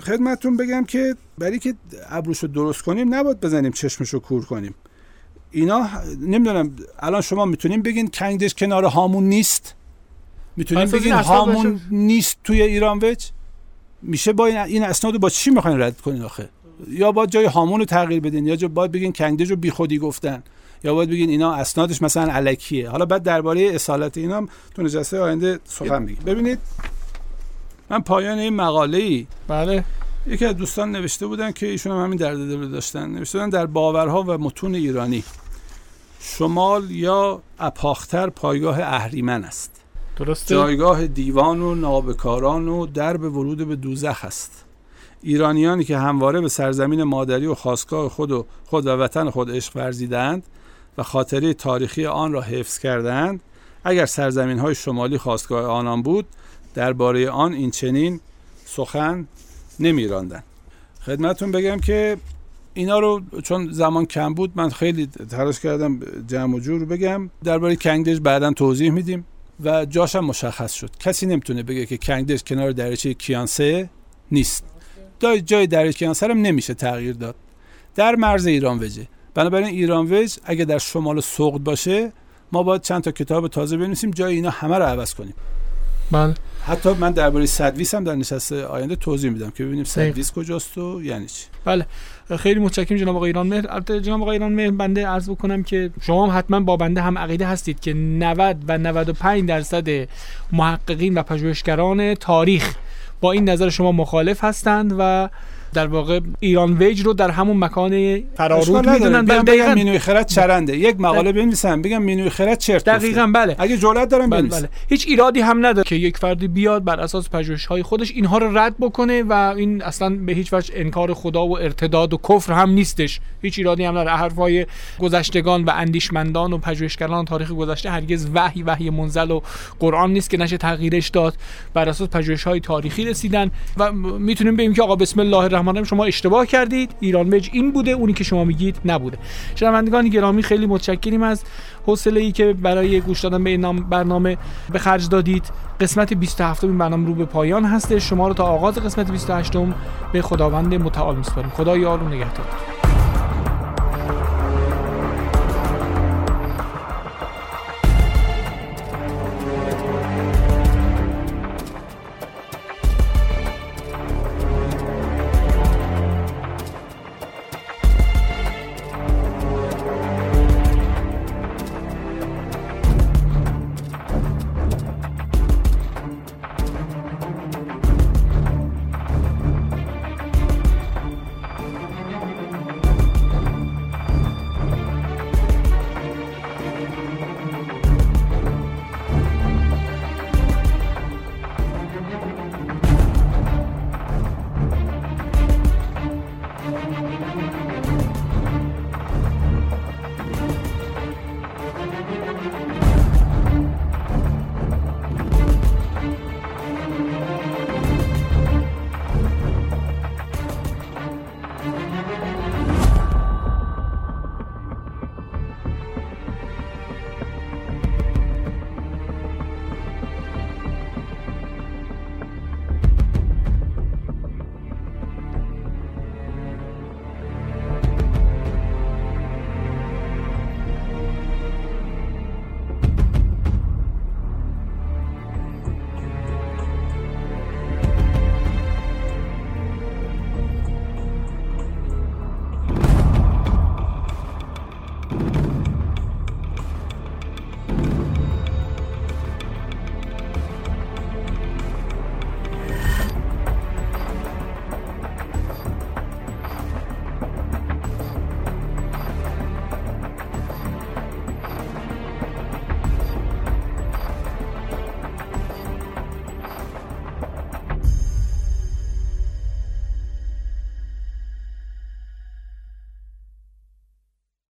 خدمتتون بگم که برای که ابروش رو درست کنیم نباید بزنیم چشمش رو کور کنیم. اینا نمی‌دونم الان شما می‌تونیم بگین کنگدش کنار هامون نیست؟ می‌تونیم بگین هامون باشه. نیست توی ایران وج میشه با این, این اسناد با چی می‌خواین رد کنین آخه؟ یا باید جای هامون رو تغییر بدین یا باید بگین کنگدش رو بیخودی گفتن یا باید بگین اینا اسنادش مثلا علکیه. حالا بعد درباره اصالت اینا هم تو نجسته آینده سخن میگیم. ببینید من پایان این مقاله ای بله. یکی از دوستان نوشته بودن که ایشون هم همین درد دل رو داشتن. نوشته بودن در باورها و متون ایرانی شمال یا اپاختر پایگاه اهریمن است. درسته؟ جایگاه دیوان و نابکاران و درب ورود به دوزخ است. ایرانیانی که همواره به سرزمین مادری و خاصگاه خود و خود و وطن خود عشق ورزیدند و خاطره تاریخی آن را حفظ کردند اگر سرزمین های شمالی خواستگاه آنان بود درباره آن این چنین سخن نمی خدمتون بگم که اینا رو چون زمان کم بود من خیلی تلاش کردم جمع و جور بگم. درباره کنگدش بعدا توضیح میدیم. و جاش هم مشخص شد. کسی نمی‌تونه بگه که کنگدش کنار دریاچه کیانسه نیست. جای جای دریاچه کیانسه هم نمیشه تغییر داد. در مرز ایران وجه. بنابراین ایران وج اگه در شمال سوقد باشه ما باید چند تا کتاب تازه بنویسیم جای اینا همه رو عوض کنیم. بله. حتی من درباره سدویس هم در نشست آینده توضیح میدم که ببینیم. سدویس کجاست و یعنی چی. بله. خیلی متشکرم جناب آقای ایران مهر. البته جناب آقای ایران مهر بنده عرض بکنم که شما هم حتما با بنده هم عقیده هستید که 90 و 95 درصد محققین و پژوهشگران تاریخ با این نظر شما مخالف هستند و در واقع ایران ویج رو در همون مکان فرارود. می‌دونن بله بگم دقیقاً. مینوی خرد چرنده. یک مقاله بنویسم. بگم مینوی خرد چرت. دقیقاً بله. اگه جرأت دارم بله بله. هیچ ایرادی هم نداره که یک فردی بیاد بر اساس پژوهش های خودش اینها رو رد بکنه و این اصلا به هیچ وجه انکار خدا و ارتداد و کفر هم نیستش. هیچ ایرادی هم نداره. حرفای گذشتگان و اندیشمندان و پژوهشگران تاریخ گذشته هرگز وحی وحی منزل و قرآن نیست که نشه تغییرش داد. بر اساس پژوهش های تاریخی رسیدن و می‌تونیم بگیم که آقا بسم الله الرحمن الرحیم شما اشتباه کردید. ایران مج این بوده اونی که شما میگید نبوده. شنوندگان گرامی خیلی متشکریم از حوصله ای که برای گوش دادن به این نام برنامه به خرج دادید. قسمت 27 این برنامه رو به پایان هست شما رو تا آغاز قسمت 28 به خداوند متعال میسپاریم. خدا یار و نگهدار.